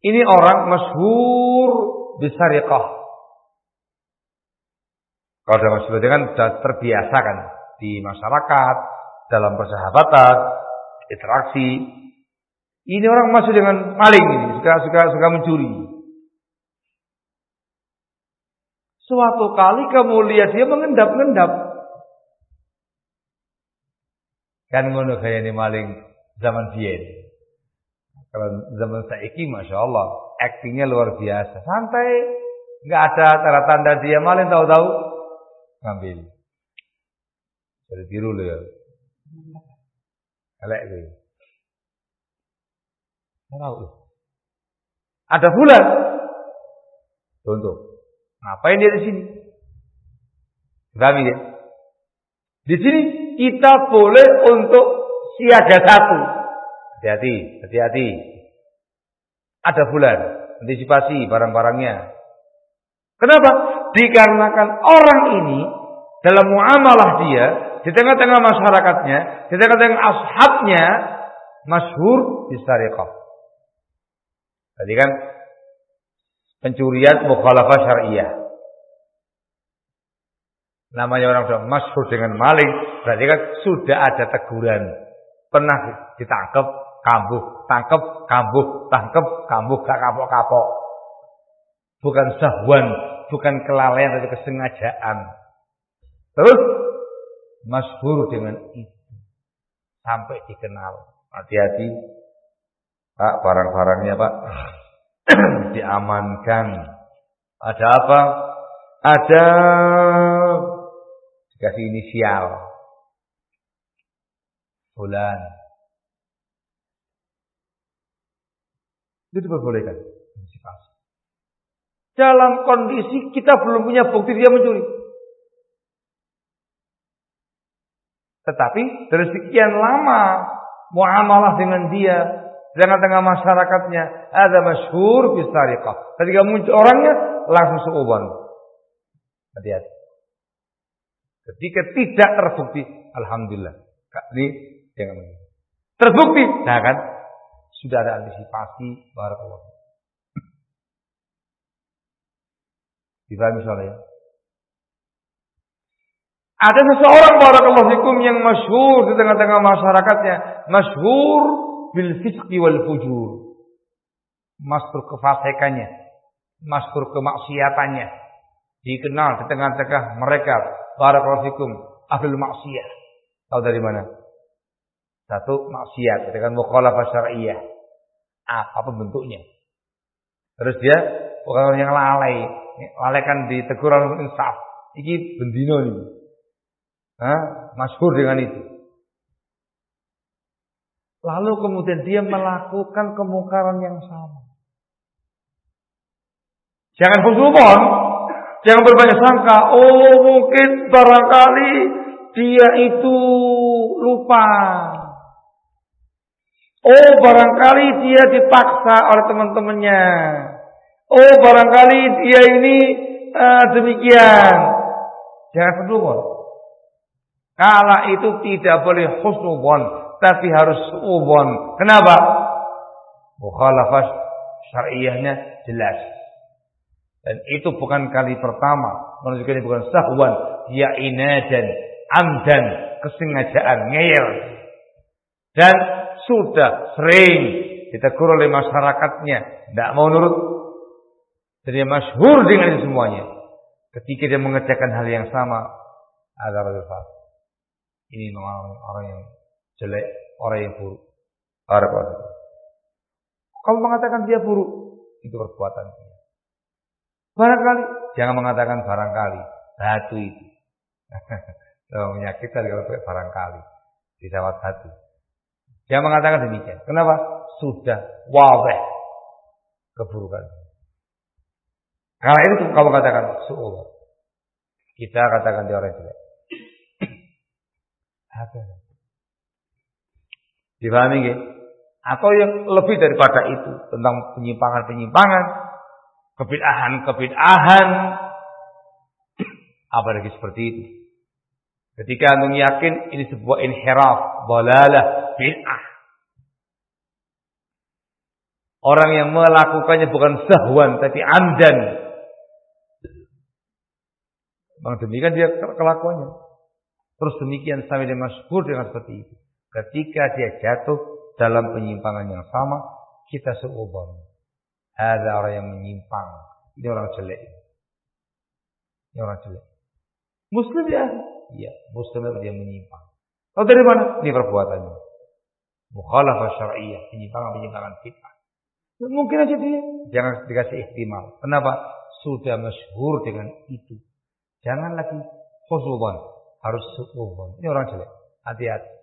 Ini orang masyhur bisariqah. Kalau dalam masyhur kan sudah terbiasa kan di masyarakat, dalam persahabatan, interaksi, ini orang masuk dengan maling ini, suka suka suka mencuri. Suatu kali kamu lihat dia mengendap-endap. Kan ngono kayak ini maling zaman dia. Kalau zaman saiki Masya Allah, aktingnya luar biasa. Santai, nggak ada tanda-tanda dia maling tahu-tahu ngambil. Jadi tiru loh ya. Elek. Tahu. Ada bulan. Contoh. Ngapain dia di sini? Paham ya? Di sini kita boleh untuk siaga satu. Hati-hati, hati-hati. Ada bulan, antisipasi barang-barangnya. Kenapa? Dikarenakan orang ini dalam muamalah dia di tengah-tengah masyarakatnya, di tengah-tengah ashabnya masyhur di syariqah. Tadi kan pencurian mukhalafah syariah. Namanya orang sudah masyhur dengan maling, berarti kan sudah ada teguran. Pernah ditangkap, kambuh, tangkap, kambuh, tangkap, kambuh, gak kapok-kapok. Bukan sahwan, bukan kelalaian tapi kesengajaan. Terus masyhur dengan itu sampai dikenal. Hati-hati, Pak, barang-barangnya Pak diamankan. Ada apa? Ada dikasih inisial. Bulan. Itu diperbolehkan. Dalam kondisi kita belum punya bukti dia mencuri. Tetapi dari sekian lama muamalah dengan dia, tengah-tengah masyarakatnya, ada masyhur bisariqah. Ketika muncul orangnya, langsung seuban. Hati-hati. Ketika tidak terbukti, alhamdulillah. Ini jangan begitu. Terbukti, nah kan? Sudah ada antisipasi barakallahu. Difahami soalnya ya? Ada seseorang barakallahu fikum yang masyhur di tengah-tengah masyarakatnya, masyhur bil fisqi wal fujur. Masyhur kefasikannya, masyhur kemaksiatannya. Dikenal di tengah-tengah mereka barakallahu fikum ahlul maksiyah. Tahu dari mana? Satu maksiat dengan mukhalafah syar'iyyah. Apa bentuknya? Terus dia orang yang lalai, lalai kan ditegur orang insaf. Iki bendino nih. Hah? Masyhur dengan itu. Lalu kemudian dia melakukan kemungkaran yang sama. Jangan husnubon, jangan berbanyak sangka. Oh mungkin barangkali dia itu lupa. Oh barangkali dia dipaksa oleh teman-temannya. Oh barangkali dia ini uh, demikian. Jangan husnubon. Kala itu tidak boleh husnubon, tapi harus su'ubon. Kenapa? Mukhalafah syariahnya jelas. Dan itu bukan kali pertama. Menunjukkan ini bukan sahwan. Ya inadan, amdan, kesengajaan, ngeyel. Dan sudah sering ditegur oleh masyarakatnya. Tidak mau nurut. Dan dia masyhur dengan semuanya. Ketika dia mengerjakan hal yang sama. Ada relevan. Ini memang orang yang jelek, orang yang buruk. Orang Kamu mengatakan dia buruk, itu perbuatan dia. Barangkali, jangan mengatakan barangkali. Batu itu. menyakitkan kalau pakai barangkali. Disawat hati. Jangan mengatakan demikian. Kenapa? Sudah waweh keburukan. Karena itu kamu katakan su'ullah. Kita katakan dia orang jelek. Dipahami nggih? Atau yang lebih daripada itu tentang penyimpangan-penyimpangan, kebid'ahan-kebid'ahan, apa lagi seperti itu. Ketika antum yakin ini sebuah inhiraf, balalah, bid'ah. Orang yang melakukannya bukan sahwan tapi amdan. Bang demikian dia kelakuannya. Terus demikian sampai dia masyhur dengan seperti itu. Ketika dia jatuh dalam penyimpangan yang sama, kita seubah. Ada orang yang menyimpang. Ini orang jelek. Ini orang jelek. Muslim ya? Iya, Muslim dia menyimpang. Tahu dari mana? Ini perbuatannya. Mukhalafah syariah, penyimpangan-penyimpangan fitnah. Ya, mungkin aja dia. Jangan dikasih ihtimal. Kenapa? Sudah masyhur dengan itu. Jangan lagi khusubah harus su'ubun. Ini orang jelek. Hati-hati.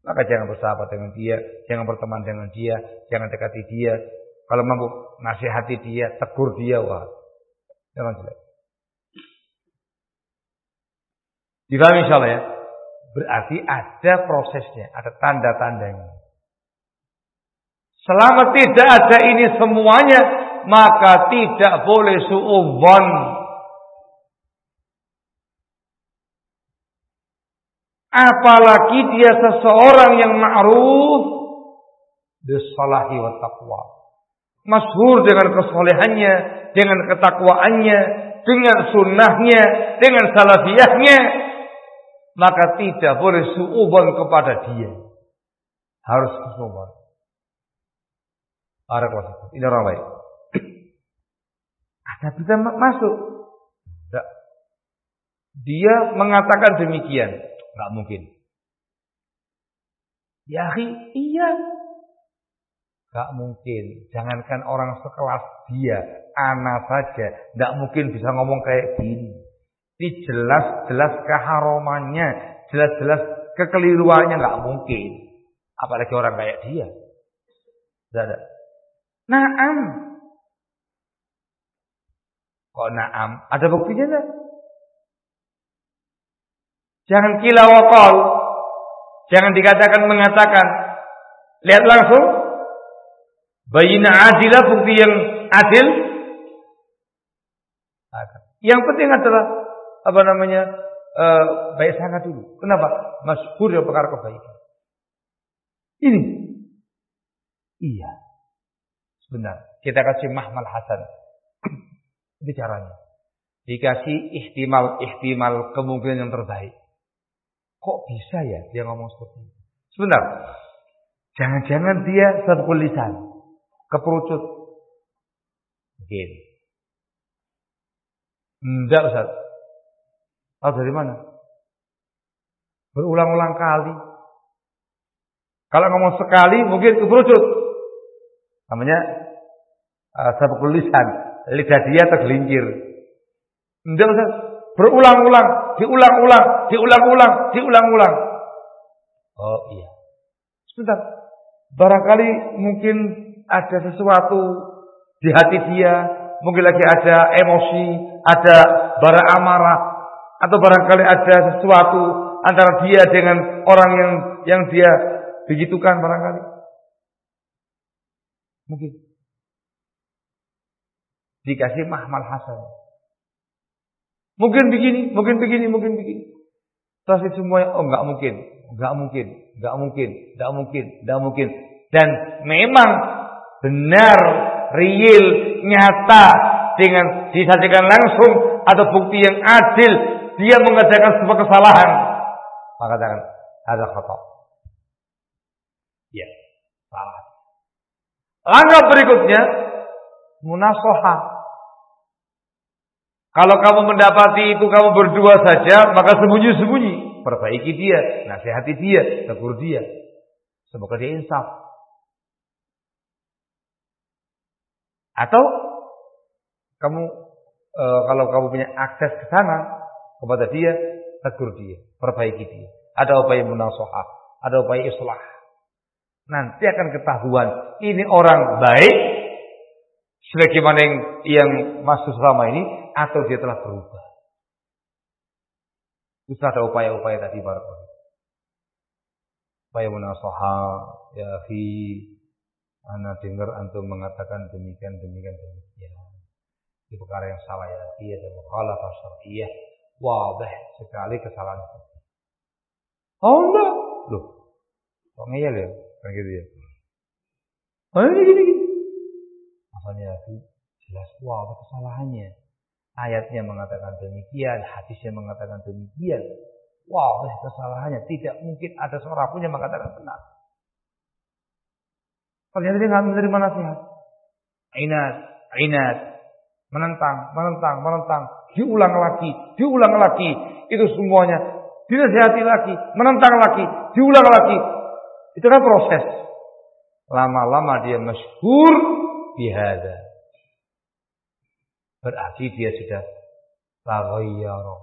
Maka jangan bersahabat dengan dia, jangan berteman dengan dia, jangan dekati dia. Kalau mampu nasihati dia, tegur dia, wah. Jangan jelek. Dipahami insya Allah ya? Berarti ada prosesnya, ada tanda-tandanya. Selama tidak ada ini semuanya, maka tidak boleh su'ubon. Apalagi dia seseorang yang ma'ruf bisalahi wa taqwa. Masyhur dengan kesolehannya, dengan ketakwaannya, dengan sunnahnya, dengan salafiyahnya. Maka tidak boleh su'ubon kepada dia. Harus. Barakallahu Ini orang baik. Ada bisa masuk. Dia mengatakan demikian. Tidak mungkin. Ya iya. Gak mungkin. Jangankan orang sekelas dia. Anak saja. Tidak mungkin bisa ngomong kayak gini. Ini jelas-jelas keharomannya. Jelas-jelas kekeliruannya. Gak mungkin. Apalagi orang kayak dia. Tidak. Naam. Kok naam? Ada buktinya enggak? Jangan kila wakol. Jangan dikatakan mengatakan. Lihat langsung. Bayina adilah bukti yang adil. Yang penting adalah apa namanya e, baik sangat dulu. Kenapa? Masyhur yang perkara kebaikan. Ini. Iya. Benar. Kita kasih mahmal hasan. Itu caranya. Dikasih ihtimal-ihtimal kemungkinan yang terbaik. Kok bisa ya dia ngomong seperti itu? Sebentar. Jangan-jangan dia sabukul lisan. Keperucut. Mungkin. Enggak Ustaz. Tahu dari mana? Berulang-ulang kali. Kalau ngomong sekali mungkin keperucut. Namanya uh, sabukul lisan. Lidah dia tergelincir. Tidak usah berulang-ulang, diulang-ulang, diulang-ulang, diulang-ulang. Oh iya. Sebentar. Barangkali mungkin ada sesuatu di hati dia, mungkin lagi ada emosi, ada bara amarah, atau barangkali ada sesuatu antara dia dengan orang yang yang dia begitukan barangkali. Mungkin. Dikasih mahmal hasan. Mungkin begini, mungkin begini, mungkin begini. Tapi semuanya, oh nggak mungkin, nggak mungkin, nggak mungkin, nggak mungkin, nggak mungkin. Dan memang benar, real, nyata dengan disajikan langsung atau bukti yang adil dia mengerjakan sebuah kesalahan maka jangan ada kata ya salah Langkah berikutnya munasoha. Kalau kamu mendapati itu kamu berdua saja, maka sembunyi-sembunyi. Perbaiki dia, nasihati dia, tegur dia. Semoga dia insaf. Atau kamu e, kalau kamu punya akses ke sana kepada dia, tegur dia, perbaiki dia. Ada upaya munasoha, ada upaya islah. Nanti akan ketahuan ini orang baik sebagaimana yang, yang masuk selama ini atau dia telah berubah. Itu ada upaya-upaya tadi para Upaya munasaha ya fi ana dengar antum mengatakan demikian demikian demikian. Di perkara yang salah ya dia dan mukhalafah syar'iyyah wadih sekali kesalahan. Oh enggak. Loh. Kok ngeyel ya? Kan gitu ya. Oh ini gini gini. Makanya jelas wah apa kesalahannya. Ayatnya mengatakan demikian, hadisnya mengatakan demikian. Wow, kesalahannya. Tidak mungkin ada seorang pun yang mengatakan benar. Ternyata dia nggak menerima nasihat. Inat, inat, menentang, menentang, menentang, diulang lagi, diulang lagi. Itu semuanya dinasihati lagi, menentang lagi, diulang lagi, itu kan proses. Lama-lama dia masyhur bihada. Berarti dia sudah taghayyara.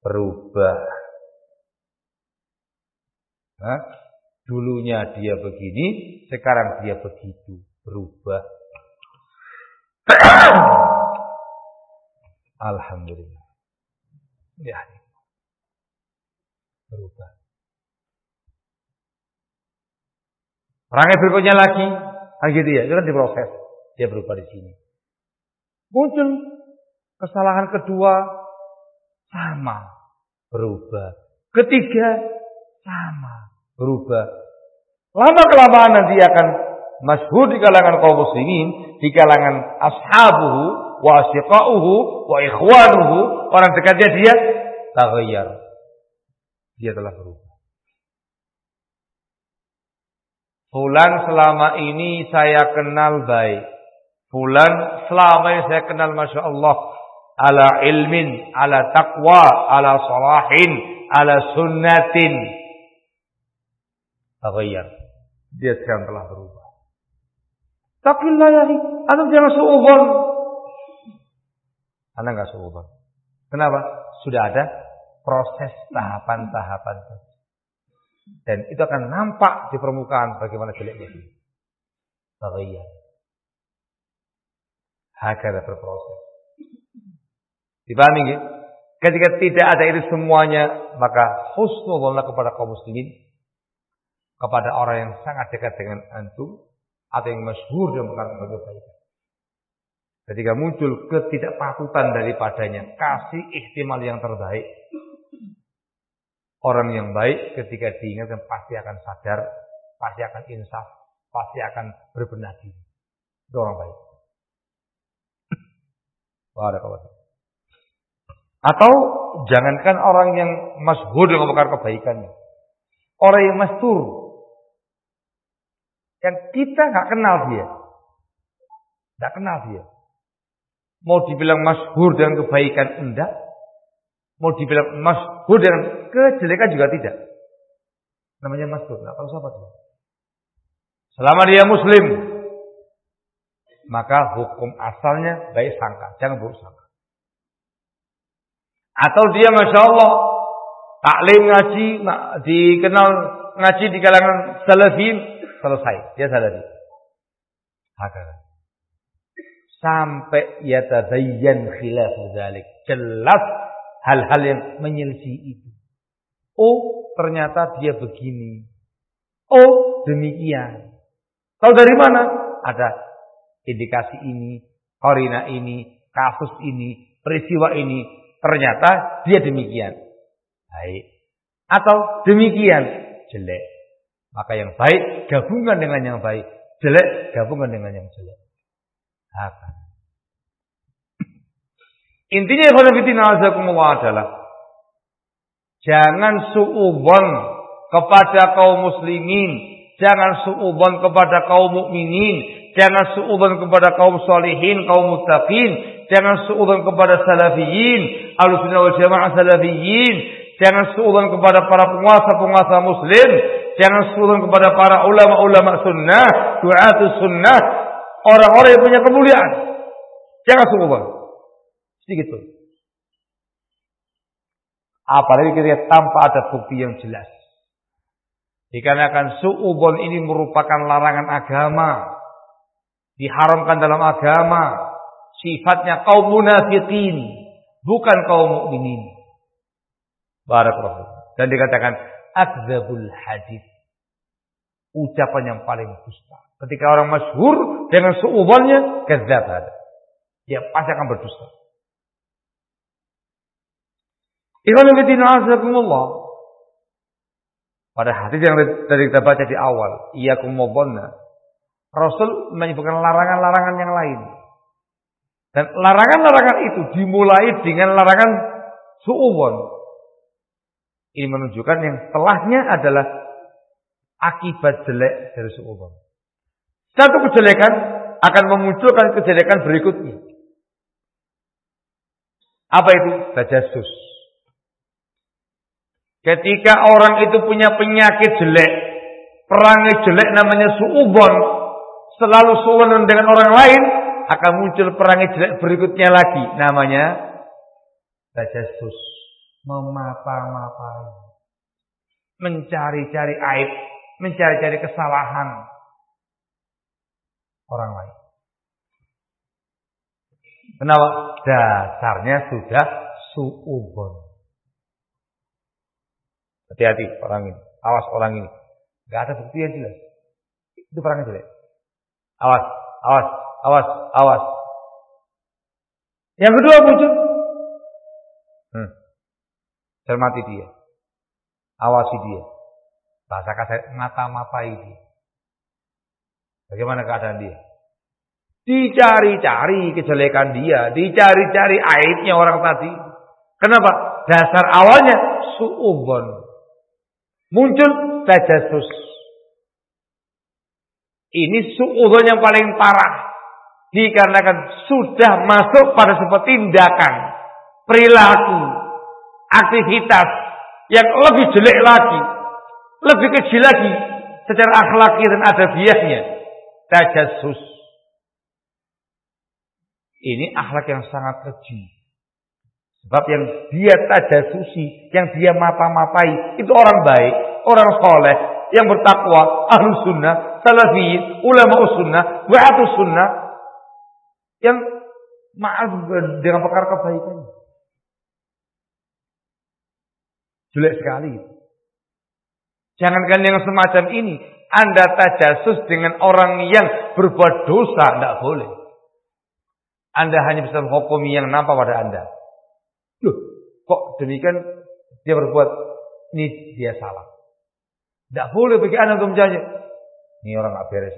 Berubah. Hah? Dulunya dia begini, sekarang dia begitu, berubah. Alhamdulillah. Ya, berubah. Orangnya berikutnya lagi, kan gitu ya, itu kan diproses. Dia berubah di sini. Muncul kesalahan kedua, sama, berubah. Ketiga, sama, berubah. Lama kelamaan nanti akan masyhur di kalangan kaum muslimin, di kalangan ashabuhu, wa asyiqauhu, wa ikhwanuhu, orang dekatnya dia, taghayyar. Dia telah berubah. Fulan selama ini saya kenal baik. Fulan selama ini saya kenal Masya Allah. Ala ilmin, ala taqwa, ala salahin, ala sunnatin. Taghayyar. Dia sekarang telah berubah. Takillah ya Anda jangan suubon. Anda nggak suubon. Kenapa? Sudah ada proses tahapan-tahapan. Dan itu akan nampak di permukaan bagaimana jeleknya dia. Hakada berproses. Dipahami ya? Ketika tidak ada itu semuanya, maka husnullah kepada kaum muslimin, kepada orang yang sangat dekat dengan antum, atau yang masyhur dalam perkara kebaikan. Ketika muncul ketidakpatutan daripadanya, kasih ihtimal yang terbaik. Orang yang baik ketika diingatkan pasti akan sadar, pasti akan insaf, pasti akan berbenah diri. Itu orang baik. Atau jangankan orang yang masyhur dengan perkara kebaikannya. Orang yang mastur. Yang kita nggak kenal dia. Nggak kenal dia. Mau dibilang masyhur dengan kebaikan enggak. Mau dibilang masyhur dengan kejelekan juga tidak. Namanya masyhur, enggak tahu siapa dia. Selama dia muslim, maka hukum asalnya baik sangka, jangan buruk sangka. Atau dia masya Allah taklim ngaji, dikenal ngaji di kalangan salafin, selesai, dia salafi. Hakana sampai yatabayyan khilaf dzalik. Jelas hal-hal yang menyelisih itu. Oh, ternyata dia begini. Oh, demikian. Tahu dari mana? Ada indikasi ini, korina ini, kasus ini, peristiwa ini. Ternyata dia demikian. Baik. Atau demikian. Jelek. Maka yang baik gabungan dengan yang baik. Jelek gabungan dengan yang jelek. Apa? Intinya ikhwan adalah Jangan su'ubon kepada kaum muslimin. Jangan su'ubon kepada kaum mukminin. Jangan su'ubon kepada kaum solihin, kaum muttaqin. Jangan su'ubon kepada salafiyin. Al-sunnah wal jamaah salafiyin. Jangan su'ubon kepada para penguasa-penguasa muslim. Jangan su'ubon kepada para ulama-ulama sunnah. Du'atus sunnah. Orang-orang yang punya kemuliaan. Jangan su'ubon. Sedikit pun. Apalagi ketika tanpa ada bukti yang jelas. Dikarenakan su'ubon ini merupakan larangan agama. Diharamkan dalam agama. Sifatnya kaum munafikin. Bukan kaum mukminin. Barakallahu. Dan dikatakan akzabul hadis. Ucapan yang paling dusta. Ketika orang masyhur dengan su'ubonnya, kezab Dia pasti akan berdusta. Pada hadis yang tadi kita baca di awal, iyakumubonna. Rasul menyebutkan larangan-larangan yang lain. Dan larangan-larangan itu dimulai dengan larangan su'ubon. Ini menunjukkan yang telahnya adalah akibat jelek dari su'ubon. Satu kejelekan akan memunculkan kejelekan berikutnya. Apa itu? Tajasus. Ketika orang itu punya penyakit jelek, perangai jelek namanya suubon, selalu suubon dengan orang lain, akan muncul perangai jelek berikutnya lagi, namanya tajasus, memapa-mapai. mencari-cari aib, mencari-cari kesalahan orang lain. Kenapa? Dasarnya sudah suubon. Hati-hati orang ini. Awas orang ini. Gak ada bukti yang jelas. Itu orang jelek. Awas, awas, awas, awas. Yang kedua muncul. Hmm. Cermati dia. Awasi dia. Bahasa kasar mata-matai dia. Bagaimana keadaan dia? Dicari-cari kejelekan dia, dicari-cari aibnya orang tadi. Kenapa? Dasar awalnya suubon. Muncul tajasus. Ini suubon yang paling parah. Dikarenakan sudah masuk pada sebuah tindakan, perilaku, aktivitas yang lebih jelek lagi, lebih kecil lagi secara akhlaki dan adabiahnya. Tajasus. Ini akhlak yang sangat keji. Sebab yang dia tajasusi, yang dia mata-matai, itu orang baik, orang soleh, yang bertakwa, ahlu sunnah, salafiyin, ulama sunnah, wa'atu sunnah, yang maaf dengan perkara kebaikan. Jelek sekali. Jangankan yang semacam ini, Anda tajasus dengan orang yang berbuat dosa, tidak boleh. Anda hanya bisa menghukumi yang nampak pada Anda. Loh, kok demikian dia berbuat ini dia salah. Tidak boleh bagi Anda untuk menjadi. Ini orang nggak beres.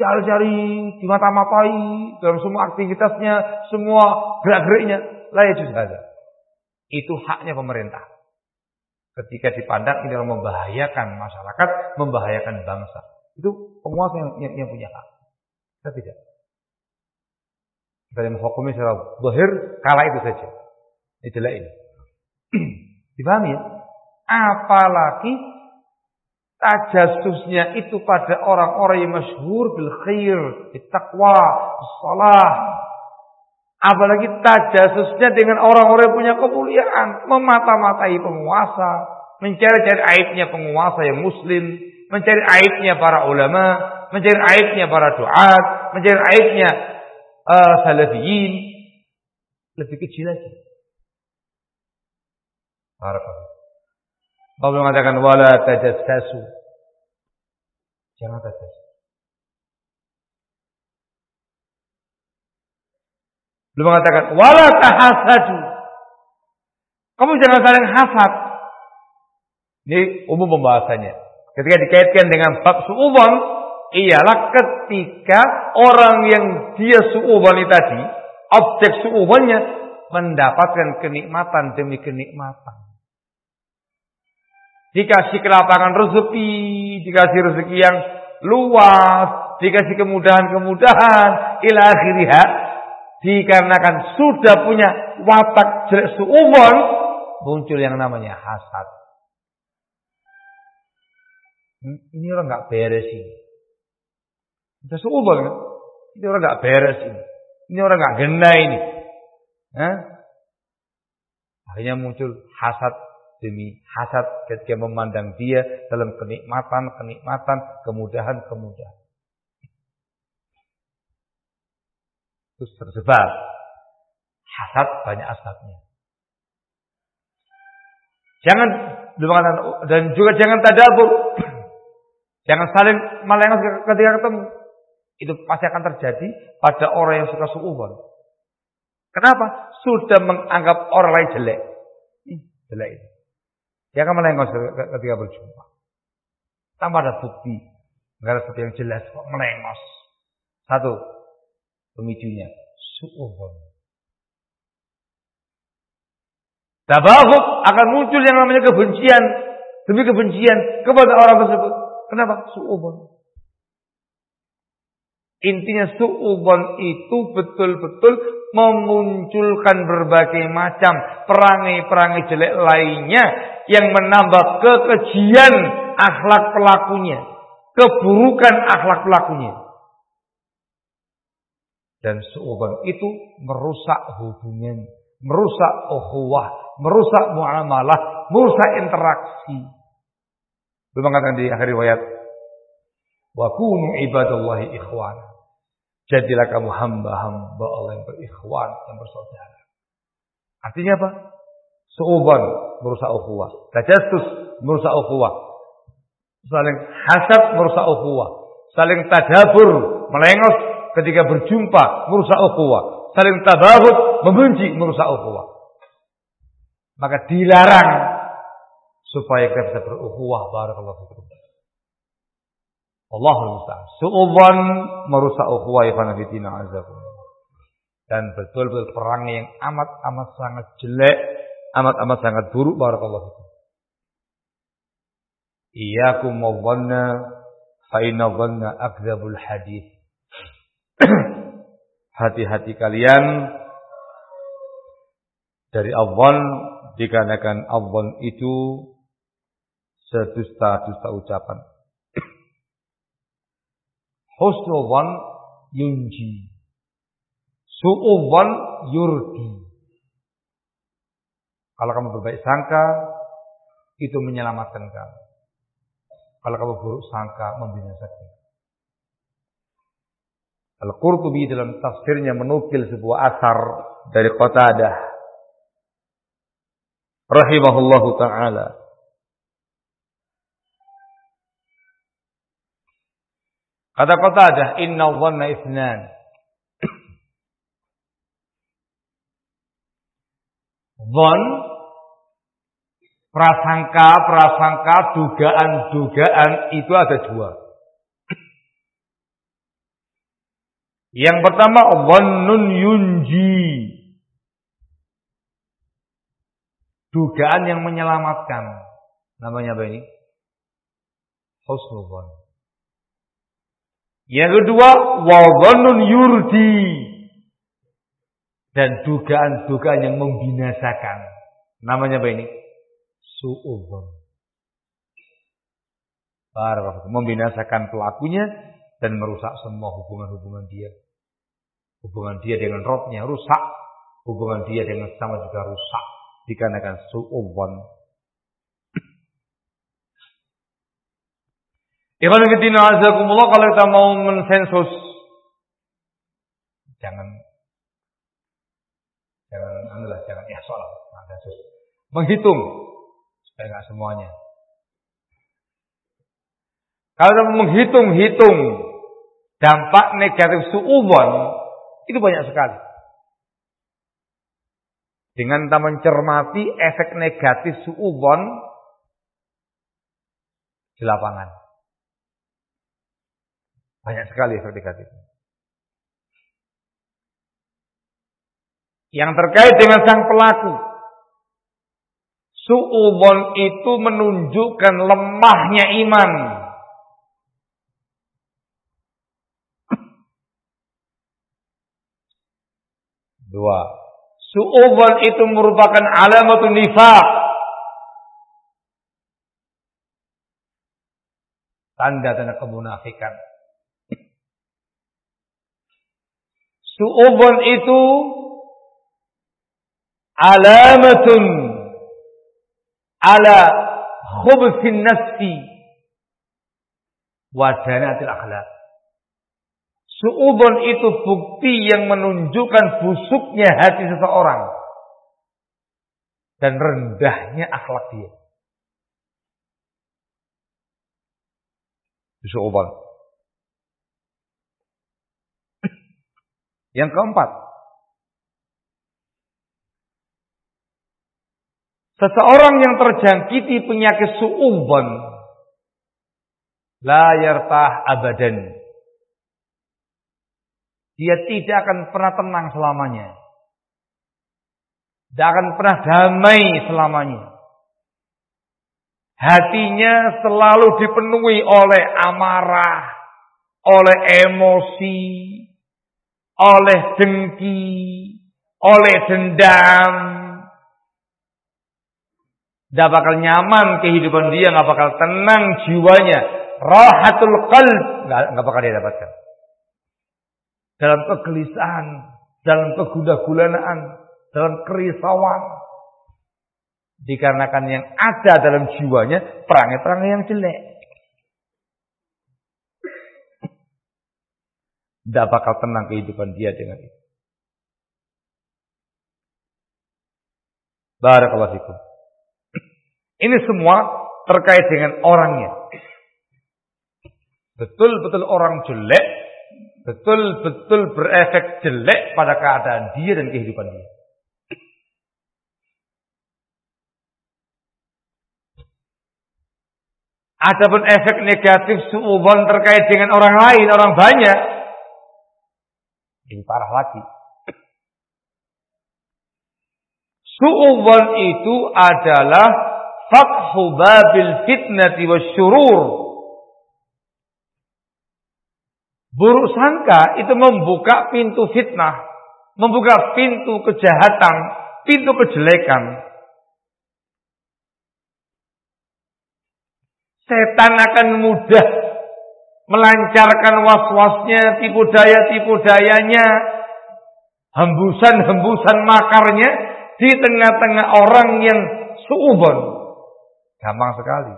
Cari-cari, di mata-matai, dalam semua aktivitasnya, semua gerak-geriknya. Layak juga. Itu haknya pemerintah. Ketika dipandang ini membahayakan masyarakat, membahayakan bangsa. Itu penguasa yang, yang, yang punya hak. Kita tidak. Kita menghukumi secara zahir kala itu saja. Itulah ini. Dipahami ya? Apalagi tajasusnya itu pada orang-orang yang masyhur bil khair, taqwa, salah. Apalagi tajasusnya dengan orang-orang yang punya kemuliaan, memata-matai penguasa, mencari-cari aibnya penguasa yang muslim, mencari aibnya para ulama, mencari aibnya para doa, mencari aibnya uh, salafiyin lebih kecil lagi. Barakallahu. Allah mengatakan wala tajassasu. Jangan tajassus. Belum mengatakan wala tahasadu. Kamu jangan saling hasad. Ini umum pembahasannya. Ketika dikaitkan dengan bab suudzon, ialah ketika orang yang dia su'ubani tadi, objek su'ubannya mendapatkan kenikmatan demi kenikmatan. Dikasih kelapangan rezeki, dikasih rezeki yang luas, dikasih kemudahan-kemudahan, ila akhirnya, dikarenakan sudah punya watak jelek su'ubon, muncul yang namanya hasad. Hmm, ini orang nggak beres ini. Kita seubah kan? Ini orang nggak beres ini. Ini orang nggak gena ini. Hah? Akhirnya muncul hasad demi hasad ketika memandang dia dalam kenikmatan, kenikmatan, kemudahan, kemudahan. Terus tersebar. Hasad banyak asapnya. Jangan dan juga jangan tadabur. Jangan saling melengos ketika ketemu. Itu pasti akan terjadi pada orang yang suka suuban. Kenapa? Sudah menganggap orang lain jelek. Jelek itu. Dia akan melengos ketika berjumpa. Tanpa ada bukti. Enggak ada bukti yang jelas kok melengos. Satu. Pemicunya. Su'ubon. Tabahuk akan muncul yang namanya kebencian. Demi kebencian kepada orang tersebut. Kenapa? Su'ubon. Intinya su'ubon itu betul-betul memunculkan berbagai macam perangai-perangai jelek lainnya yang menambah kekejian akhlak pelakunya, keburukan akhlak pelakunya. Dan su'ubon itu merusak hubungan, merusak ukhuwah, merusak muamalah, merusak interaksi. Beliau mengatakan di akhir riwayat, "Wa kunu ibadallahi ikhwan." Jadilah kamu hamba-hamba Allah yang berikhwan, yang bersaudara. Artinya apa? Su'uban merusak ukhuwah. Tajassus merusak ukhuwah. Saling hasad merusak ukhuwah. Saling tadabur, melengos ketika berjumpa merusak ukhuwah. Saling tabahud, membenci merusak ukhuwah. Maka dilarang supaya kita bisa berukhuwah barakallahu fikum. Allahul musta'an. Su'uban merusak ukhuwah ya fanafitina azakum. Dan betul-betul perangnya yang amat-amat sangat jelek, amat-amat sangat buruk barakallahu fikum. Iyyakum wadhanna fa inna dhanna akdzabul hadis. Hati-hati kalian dari awal dikarenakan awal itu sedusta-dusta ucapan. Husnul yunji. Su'uwan yurdi. Kalau kamu berbaik sangka, itu menyelamatkan kamu. Kalau kamu buruk sangka, membinasakan. Al-Qurtubi dalam tafsirnya menukil sebuah asar dari Qatadah rahimahullahu taala Kata Qatadah, inna dhanna ithnan. Dhan prasangka, prasangka, dugaan, dugaan itu ada dua. Yang pertama dhannun yunji. Dugaan yang menyelamatkan. Namanya apa ini? Husnul Yang kedua, wadhannun yurdi. Dan dugaan-dugaan yang membinasakan. Namanya apa ini? Su'udhon. Membinasakan pelakunya dan merusak semua hubungan-hubungan dia. Hubungan dia dengan rohnya rusak. Hubungan dia dengan sama juga rusak. Dikarenakan su'udhon. Ikhwan fillah azakumullah kalau kita mau mensensus jangan jangan adalah jangan ya soal sensus menghitung supaya nggak semuanya. Kalau kita menghitung-hitung dampak negatif suubon itu banyak sekali. Dengan kita mencermati efek negatif suubon di lapangan. Banyak sekali efek negatif. Yang terkait dengan sang pelaku. Su'ubon itu menunjukkan lemahnya iman. Dua. Su'ubon itu merupakan alamatun nifaq. Tanda-tanda kemunafikan. Su'ubun itu alamatun ala khubsin nafsi wa danatil akhlak. Su'ubun itu bukti yang menunjukkan busuknya hati seseorang dan rendahnya akhlak dia. Su'ubun. Yang keempat, seseorang yang terjangkiti penyakit su'ubon la yartah abadan. Dia tidak akan pernah tenang selamanya. Tidak akan pernah damai selamanya. Hatinya selalu dipenuhi oleh amarah, oleh emosi, oleh dengki, oleh dendam. Tidak bakal nyaman kehidupan dia, nggak bakal tenang jiwanya. Rahatul qalb nggak bakal dia dapatkan. Dalam kegelisahan, dalam kegundah-gulanaan, dalam kerisauan. Dikarenakan yang ada dalam jiwanya perangai-perangai yang jelek. Tidak bakal tenang kehidupan dia dengan itu. Barakallahu fikum. Ini semua terkait dengan orangnya. Betul-betul orang jelek, betul-betul berefek jelek pada keadaan dia dan kehidupan dia. Adapun efek negatif suubon terkait dengan orang lain, orang banyak, ini parah lagi. Su'ubon itu adalah fathu babil fitnati wa syurur. Buruk sangka itu membuka pintu fitnah, membuka pintu kejahatan, pintu kejelekan. Setan akan mudah melancarkan was-wasnya, tipu daya, tipu dayanya, hembusan-hembusan makarnya di tengah-tengah orang yang suubon. Gampang sekali.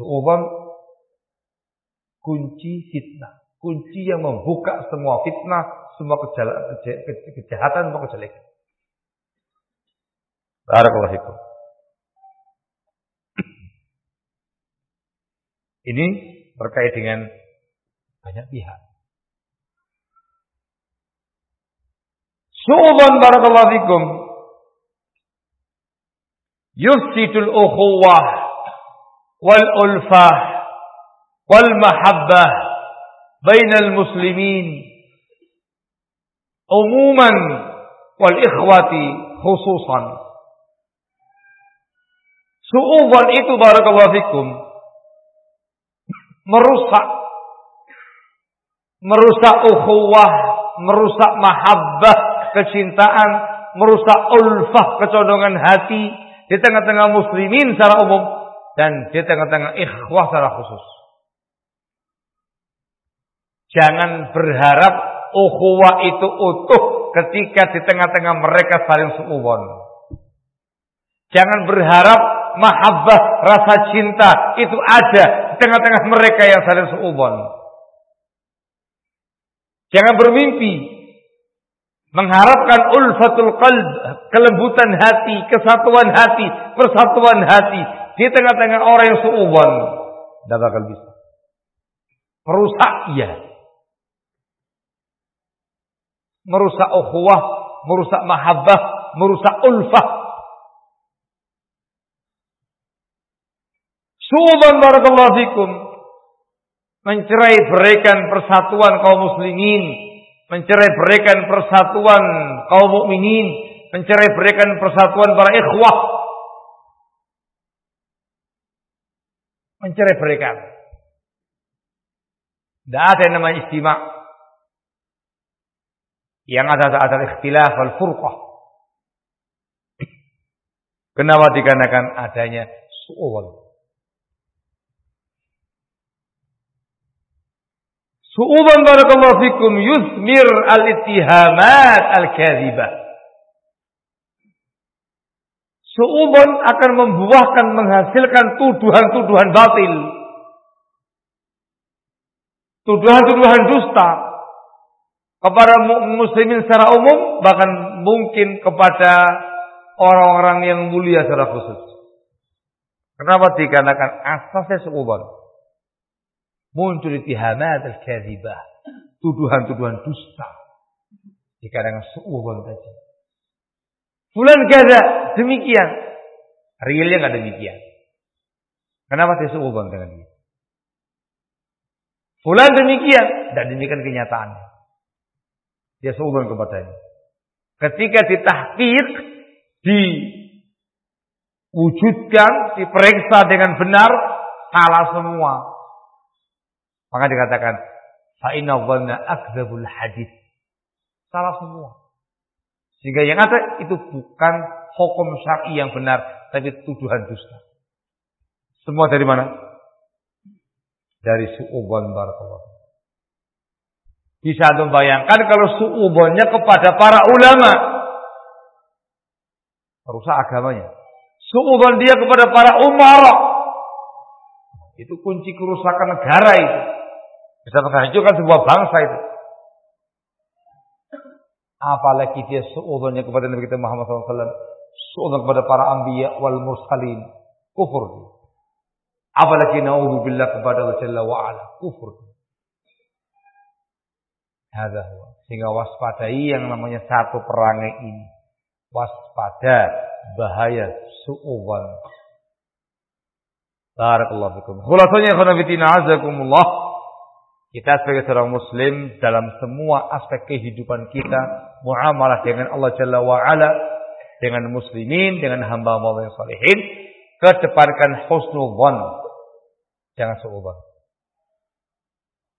Suubon kunci fitnah. Kunci yang membuka semua fitnah, semua kejahatan, semua kejelekan. Barakallahu Ini terkait dengan banyak pihak. Su'uban barakallahu fikum. Yufsidul ukhuwah wal ulfah wal mahabbah bainal muslimin umuman wal ikhwati khususan. Su'uban itu barakallahu fikum merusak merusak ukhuwah, merusak mahabbah, kecintaan, merusak ulfah, kecondongan hati di tengah-tengah muslimin secara umum dan di tengah-tengah ikhwah secara khusus. Jangan berharap ukhuwah itu utuh ketika di tengah-tengah mereka saling suubon. Jangan berharap mahabbah, rasa cinta itu ada tengah-tengah mereka yang saling seubon. Jangan bermimpi mengharapkan ulfatul qalb, kelembutan hati, kesatuan hati, persatuan hati di tengah-tengah orang yang seubon. Tidak bakal bisa. Merusak iya. Merusak ukhuwah, merusak mahabbah, merusak ulfah, Suban barakallahu fikum. Mencerai berikan persatuan kaum muslimin. Mencerai berikan persatuan kaum mukminin. Mencerai berikan persatuan para ikhwah. Mencerai berikan. Tidak ada yang namanya istimak. Yang ada adalah ikhtilaf al furqah. Kenapa dikarenakan adanya su'ul Su'uban barakallahu fikum yusmir al-ittihamat al-kadhibah. Su'uban akan membuahkan, menghasilkan tuduhan-tuduhan batil. Tuduhan-tuduhan dusta. Kepada muslimin secara umum, bahkan mungkin kepada orang-orang yang mulia secara khusus. Kenapa dikarenakan asasnya su'uban? Muncul itihamat al-kadhibah. Tuduhan-tuduhan dusta. Di kalangan su'ubon tadi. Fulan gaza demikian. Realnya nggak demikian. Kenapa dia su'ubon dengan dia? Fulan demikian. Dan demikian kenyataannya. Dia su'ubon kepadanya. Ketika ditahkir, diwujudkan, diperiksa dengan benar, salah semua. Maka dikatakan fa inna dhanna akdzabul hadis. Salah semua. Sehingga yang ada itu bukan hukum syar'i yang benar, tapi tuduhan dusta. Semua dari mana? Dari su'ubon barakallahu. Bisa membayangkan kalau su'ubonnya kepada para ulama. Merusak agamanya. Suudzon dia kepada para umara. Itu kunci kerusakan negara itu. Bisa menghancurkan sebuah bangsa itu. Apalagi dia suudzonnya kepada Nabi kita Muhammad SAW. Suudzon kepada para anbiya wal mursalin. Kufur. Apalagi na'udzubillah kepada Allah Jalla wa'ala. Kufur. Sehingga waspadai yang namanya satu perangai ini. Waspada bahaya su'uwan. Barakallahu fikum. Khulasanya khonafidina azakumullah. Kita sebagai seorang muslim dalam semua aspek kehidupan kita. Muamalah dengan Allah Jalla wa'ala. Dengan muslimin, dengan hamba Allah yang salihin. Kedepankan husnul Jangan su'uwan.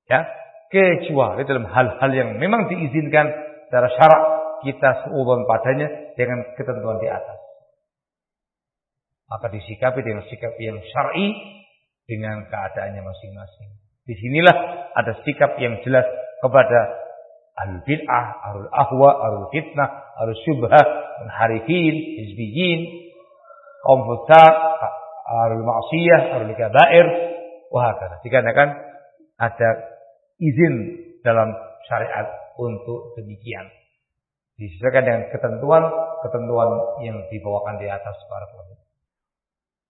Ya, kecuali dalam hal-hal yang memang diizinkan secara syarak kita seubah padanya dengan ketentuan di atas. Maka disikapi dengan sikap yang syar'i dengan keadaannya masing-masing. Di sinilah ada sikap yang jelas kepada al-bid'ah, al-ahwa, al-fitnah, al-syubhah, al-harifin, hizbiyin, kaum futsal, al-ma'siyah, al-kabair, wahakala. Dikarenakan ada izin dalam syariat untuk demikian. Disesuaikan dengan ketentuan-ketentuan yang dibawakan di atas para ulama.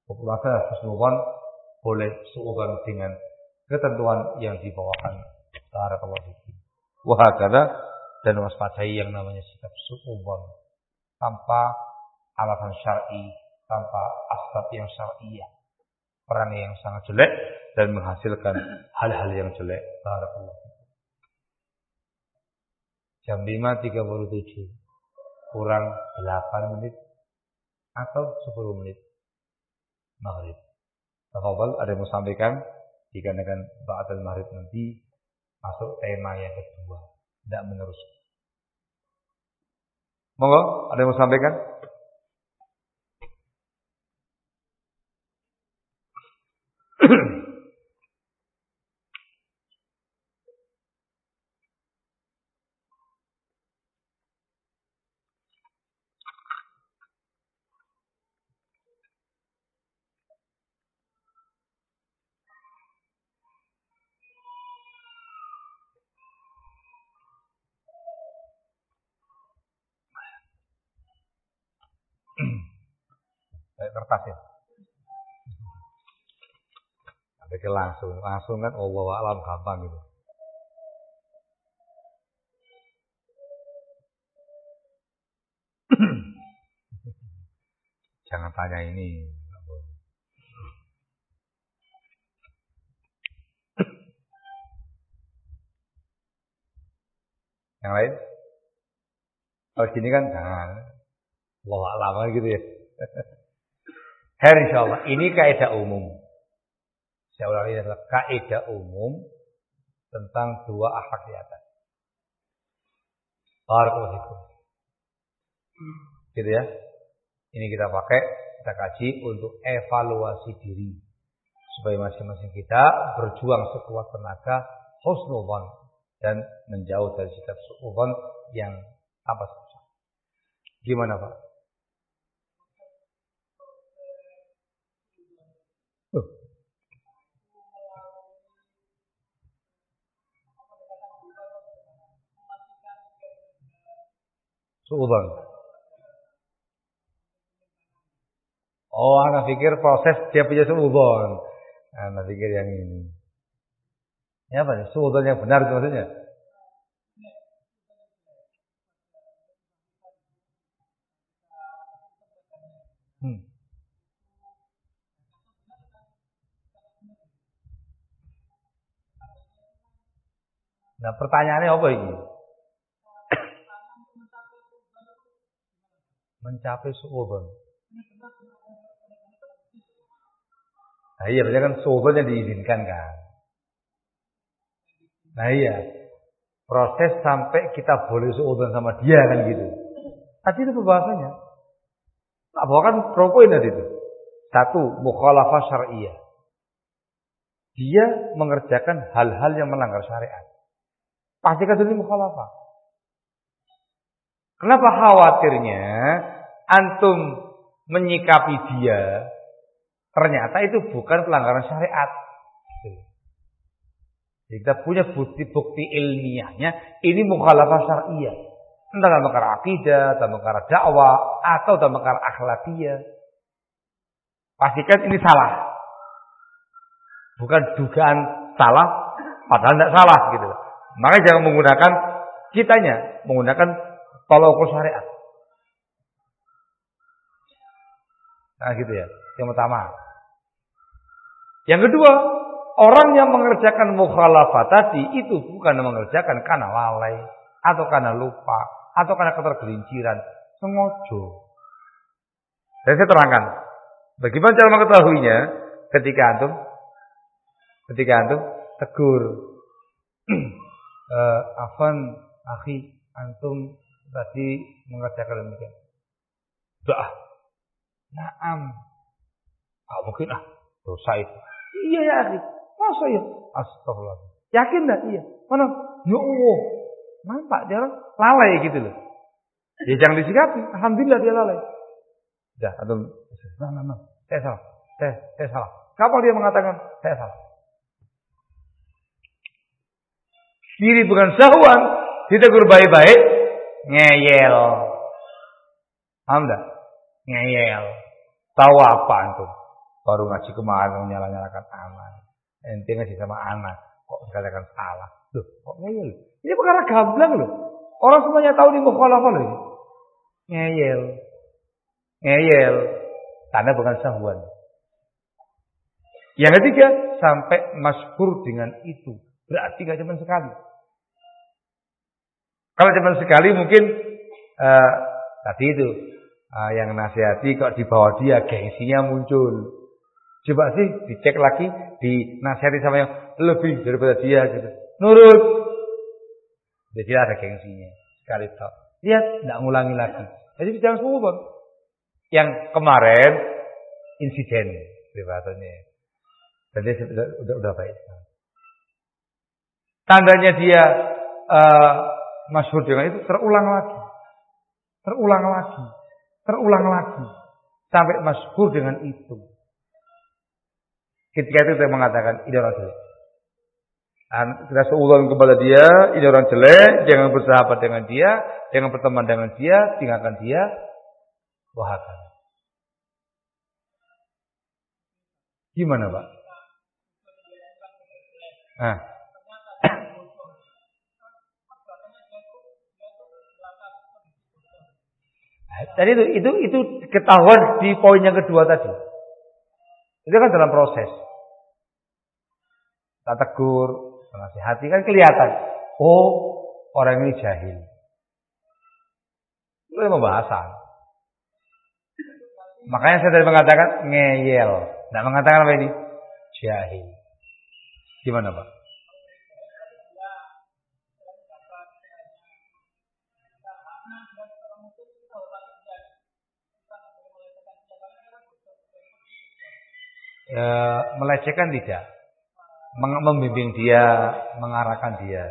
Populasi husnudzon boleh seuban dengan ketentuan yang dibawakan para ulama. Wahakala dan waspadai yang namanya sikap suudzon tanpa alasan syar'i, tanpa asbab yang syar'iyah. Perang yang sangat jelek dan menghasilkan hal-hal yang jelek. Barakallahu Jam 5.37 kurang 8 menit atau 10 menit maghrib. Tafadhal ada yang mau sampaikan dikarenakan ba'dal maghrib nanti masuk tema yang kedua, tidak menerus. Monggo, ada yang mau sampaikan? Kayak kertas ya. Tapi langsung, langsung kan Allah alam gampang gitu. Jangan tanya ini. Yang lain? Kalau sini kan jangan. Allah lama gitu ya. Her insya Allah. Ini kaidah umum. Saya ulangi adalah kaidah umum tentang dua akhlak di atas. Barakallahu Gitu ya. Ini kita pakai, kita kaji untuk evaluasi diri. Supaya masing-masing kita berjuang sekuat tenaga husnul dan menjauh dari sikap su'udzon yang apa susah. Gimana Pak? Suudon. Oh, anak pikir proses dia punya suudon. Anak pikir yang ini. Ya apa? Suudon yang benar itu maksudnya? Hmm. Nah pertanyaannya apa ini? Mencapai suudzon. Nah iya, berarti kan suudzon yang diizinkan kan. Nah iya, proses sampai kita boleh suudzon sama dia kan gitu. Tadi itu pembahasannya. Tak bawakan propoin tadi itu. Satu, mukhalafah syariah. Dia mengerjakan hal-hal yang melanggar syariat. Pastikan dulu mukhalafah. Kenapa khawatirnya antum menyikapi dia, ternyata itu bukan pelanggaran syariat. Kita punya bukti-bukti ilmiahnya, ini mukhalafah syariah. Entah dalam perkara akidah, dalam perkara dakwah, atau dalam perkara akhlakiyah. Pastikan ini salah. Bukan dugaan salah, padahal tidak salah gitu. Makanya jangan menggunakan kitanya, menggunakan tolong ukur syariat. Nah gitu ya. Yang pertama. Yang kedua, orang yang mengerjakan mukhalafat tadi itu bukan mengerjakan karena lalai atau karena lupa atau karena ketergelinciran, sengojo. Dan saya terangkan, bagaimana cara mengetahuinya ketika antum ketika antum tegur uh, afan akhi antum tadi mengerjakan demikian. Doa. Naam. Ah, mungkin ah dosa itu. Iya ya akhi. Masa ya? Astagfirullah. Yakin enggak? Iya. Mana? Ya Allah. Nampak dia lalai gitu loh. Ya jangan disikapi. Alhamdulillah dia lalai. Dah, atau nah, nah, nah. Saya salah. Saya, saya salah. Kapan dia mengatakan saya salah? Kiri bukan sahwan, ditegur baik-baik, ngeyel. Paham Ngeyel. Tahu apa antum? Baru ngaji kemarin nyala-nyalakan anak. Ente ngaji sama anak. Kok sekalian salah? Loh, kok ngeyel? Ini perkara gamblang loh. Orang semuanya tahu di mukhalafah loh. Ngeyel. Ngeyel. Tanda bukan sahwan. Yang ketiga, sampai masyhur dengan itu. Berarti gak cuma sekali. Kalau cuma sekali mungkin uh, tadi itu uh, yang nasihati kok di bawah dia gengsinya muncul. Coba sih dicek lagi, dinasihati sama yang lebih daripada dia gitu. Nurut. Jadi ada gengsinya. Sekali tak. Lihat, tidak ngulangi lagi. Jadi jangan semua Yang kemarin insiden privatnya. Jadi sudah, udah, udah baik. Tandanya dia uh, masyhur dengan itu terulang lagi. Terulang lagi. Terulang lagi. Sampai masyhur dengan itu. Ketika itu saya mengatakan, ini orang jelek. Dan kita seulang kepada dia, ini orang jelek, jangan bersahabat dengan dia, jangan berteman dengan dia, tinggalkan dia, wahakan. Gimana Pak? Nah, Jadi itu itu itu ketahuan di poin yang kedua tadi. Itu kan dalam proses. Tak tegur, menasihati kan kelihatan. Oh, orang ini jahil. Itu pembahasan. Makanya saya tadi mengatakan ngeyel. Tidak mengatakan apa ini? Jahil. Gimana Pak? E, melecehkan tidak. Membimbing dia, mengarahkan dia.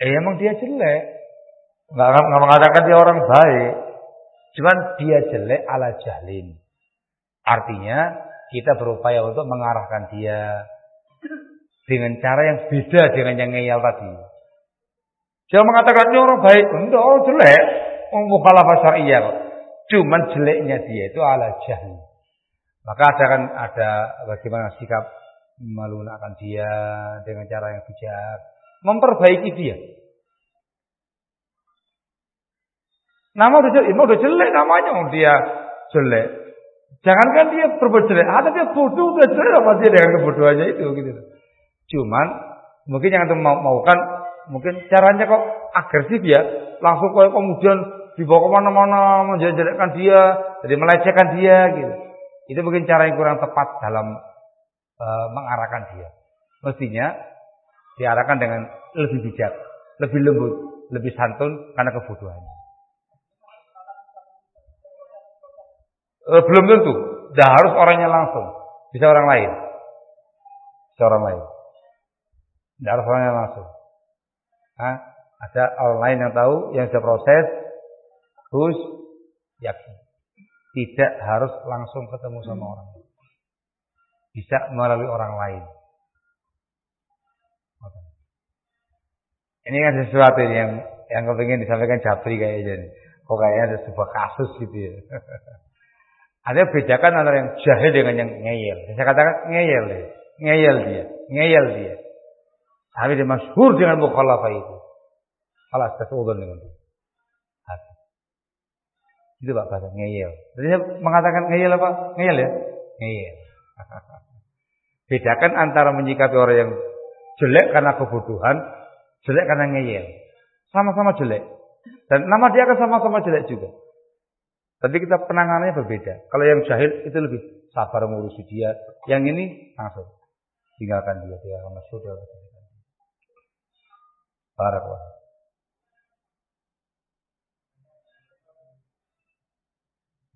Eh emang dia jelek. Nggak, nggak mengatakan dia orang baik. Cuman dia jelek ala jahlin. Artinya kita berupaya untuk mengarahkan dia dengan cara yang beda dengan yang ngeyel tadi. Jangan mengatakan ini orang baik, enggak orang jelek, orang mukhalafah syariah. Cuman jeleknya dia itu ala jahil. Maka ada kan ada bagaimana sikap melunakan dia dengan cara yang bijak, memperbaiki dia. Nama udah jelek, udah jelek namanya, dia jelek. Jangankan dia berbuat jelek, ada dia bodoh udah jelek apa dia dengan kebodohannya itu gitu. Cuman mungkin yang antum mau maukan mungkin caranya kok agresif ya, langsung kok kemudian dibawa ke mana-mana menjelekkan dia, jadi melecehkan dia gitu. Itu mungkin cara yang kurang tepat dalam uh, mengarahkan dia. Mestinya diarahkan dengan lebih bijak, lebih lembut, lebih santun karena kebodohannya. Belum tentu. Tidak harus orangnya langsung. Bisa orang lain. Bisa orang lain. Tidak harus orangnya langsung. Hah? Ada orang lain yang tahu, yang sudah proses, terus yakin. Tidak harus langsung ketemu sama orang. Bisa melalui orang lain. Ini kan sesuatu yang yang kepingin disampaikan Jabri kayaknya. Kok kayaknya ada sebuah kasus gitu ya. ada bedakan antara yang jahil dengan yang ngeyel. Saya katakan ngeyel dia. Ngeyel dia. Ngeyel dia. Tapi dia masyhur dengan mukhalafah itu. Alas kesuudun dengan itu. Itu Pak bahasa ngeyel. Jadi saya mengatakan ngeyel apa? Ngeyel ya? Ngeyel. Bedakan antara menyikapi orang yang jelek karena kebutuhan, jelek karena ngeyel. Sama-sama jelek. Dan nama dia akan sama-sama jelek juga. Tapi kita penanganannya berbeda. Kalau yang jahil itu lebih sabar mengurusi dia. Yang ini langsung tinggalkan dia, dia akan masuk dia. Barakallah.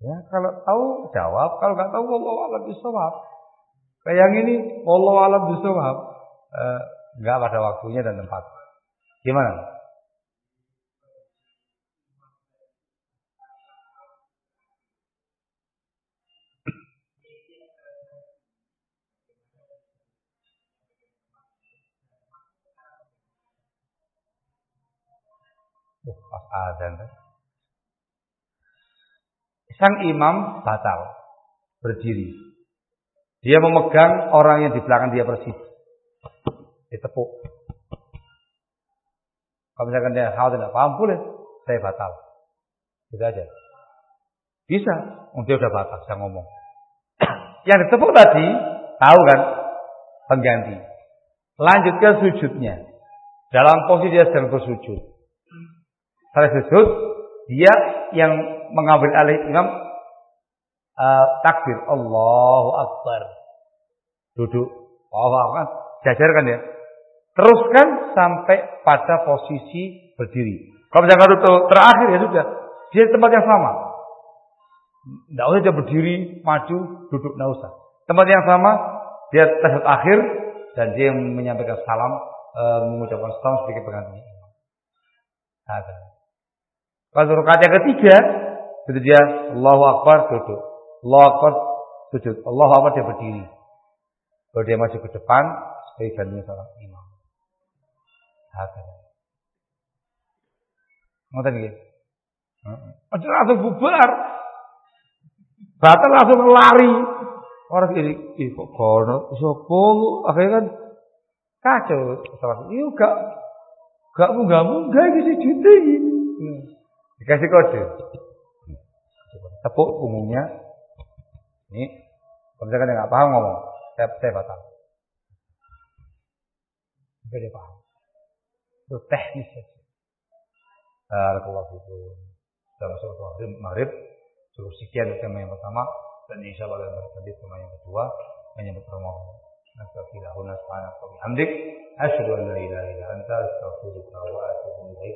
Ya, kalau tahu jawab, kalau nggak tahu Allah alam bisawab. Kayak yang ini Allah alam bisawab. Eh, nggak pada waktunya dan tempat. Gimana? Pas adzan Sang imam batal berdiri. Dia memegang orang yang di belakang dia persis. Ditepuk. Kalau misalkan dia hal tidak paham boleh, saya batal. Gitu aja. Bisa. Oh, dia udah batal, saya ngomong. yang ditepuk tadi, tahu kan? Pengganti. Lanjutkan sujudnya. Dalam posisi dia sedang bersujud. Setelah sujud, dia yang mengambil alih imam uh, takbir Allahu Akbar. Duduk. Allahu Akbar. Jajarkan ya. Teruskan sampai pada posisi berdiri. Kalau misalkan itu terakhir ya sudah. Dia di tempat yang sama. Tidak usah dia berdiri, maju, duduk, tidak usah. Tempat yang sama, dia tasawuf akhir dan dia menyampaikan salam, e, mengucapkan salam sebagai pengganti. Ada. Kalau rakaat yang ketiga, itu dia Allahu Akbar duduk. Allahu Akbar sujud. Allahu Akbar dia berdiri. Kalau dia maju ke depan, sebagai gantinya seorang imam. Hakana. Ngoten nggih. Aja langsung bubar. Batal langsung lari. Orang ini, ih kok kono, sapa akhirnya kan kacau. Iya gak gak munggah-munggah iki sing juti. Dikasih kode. Tepuk punggungnya. Ini. Kalau misalkan dia nggak paham ngomong. Saya, saya batal. Sampai dia paham. Itu teknis ya. Barakallahu fikum. Sudah masuk maghrib, maghrib. Cukup sekian tema yang pertama. Dan insya Allah yang berlanjut tema yang kedua. Menyebut Ramadan. Nastaghfirullah subhanahu wa bihamdik. Asyhadu an la ilaha illa anta astaghfiruka wa atubu ilaik.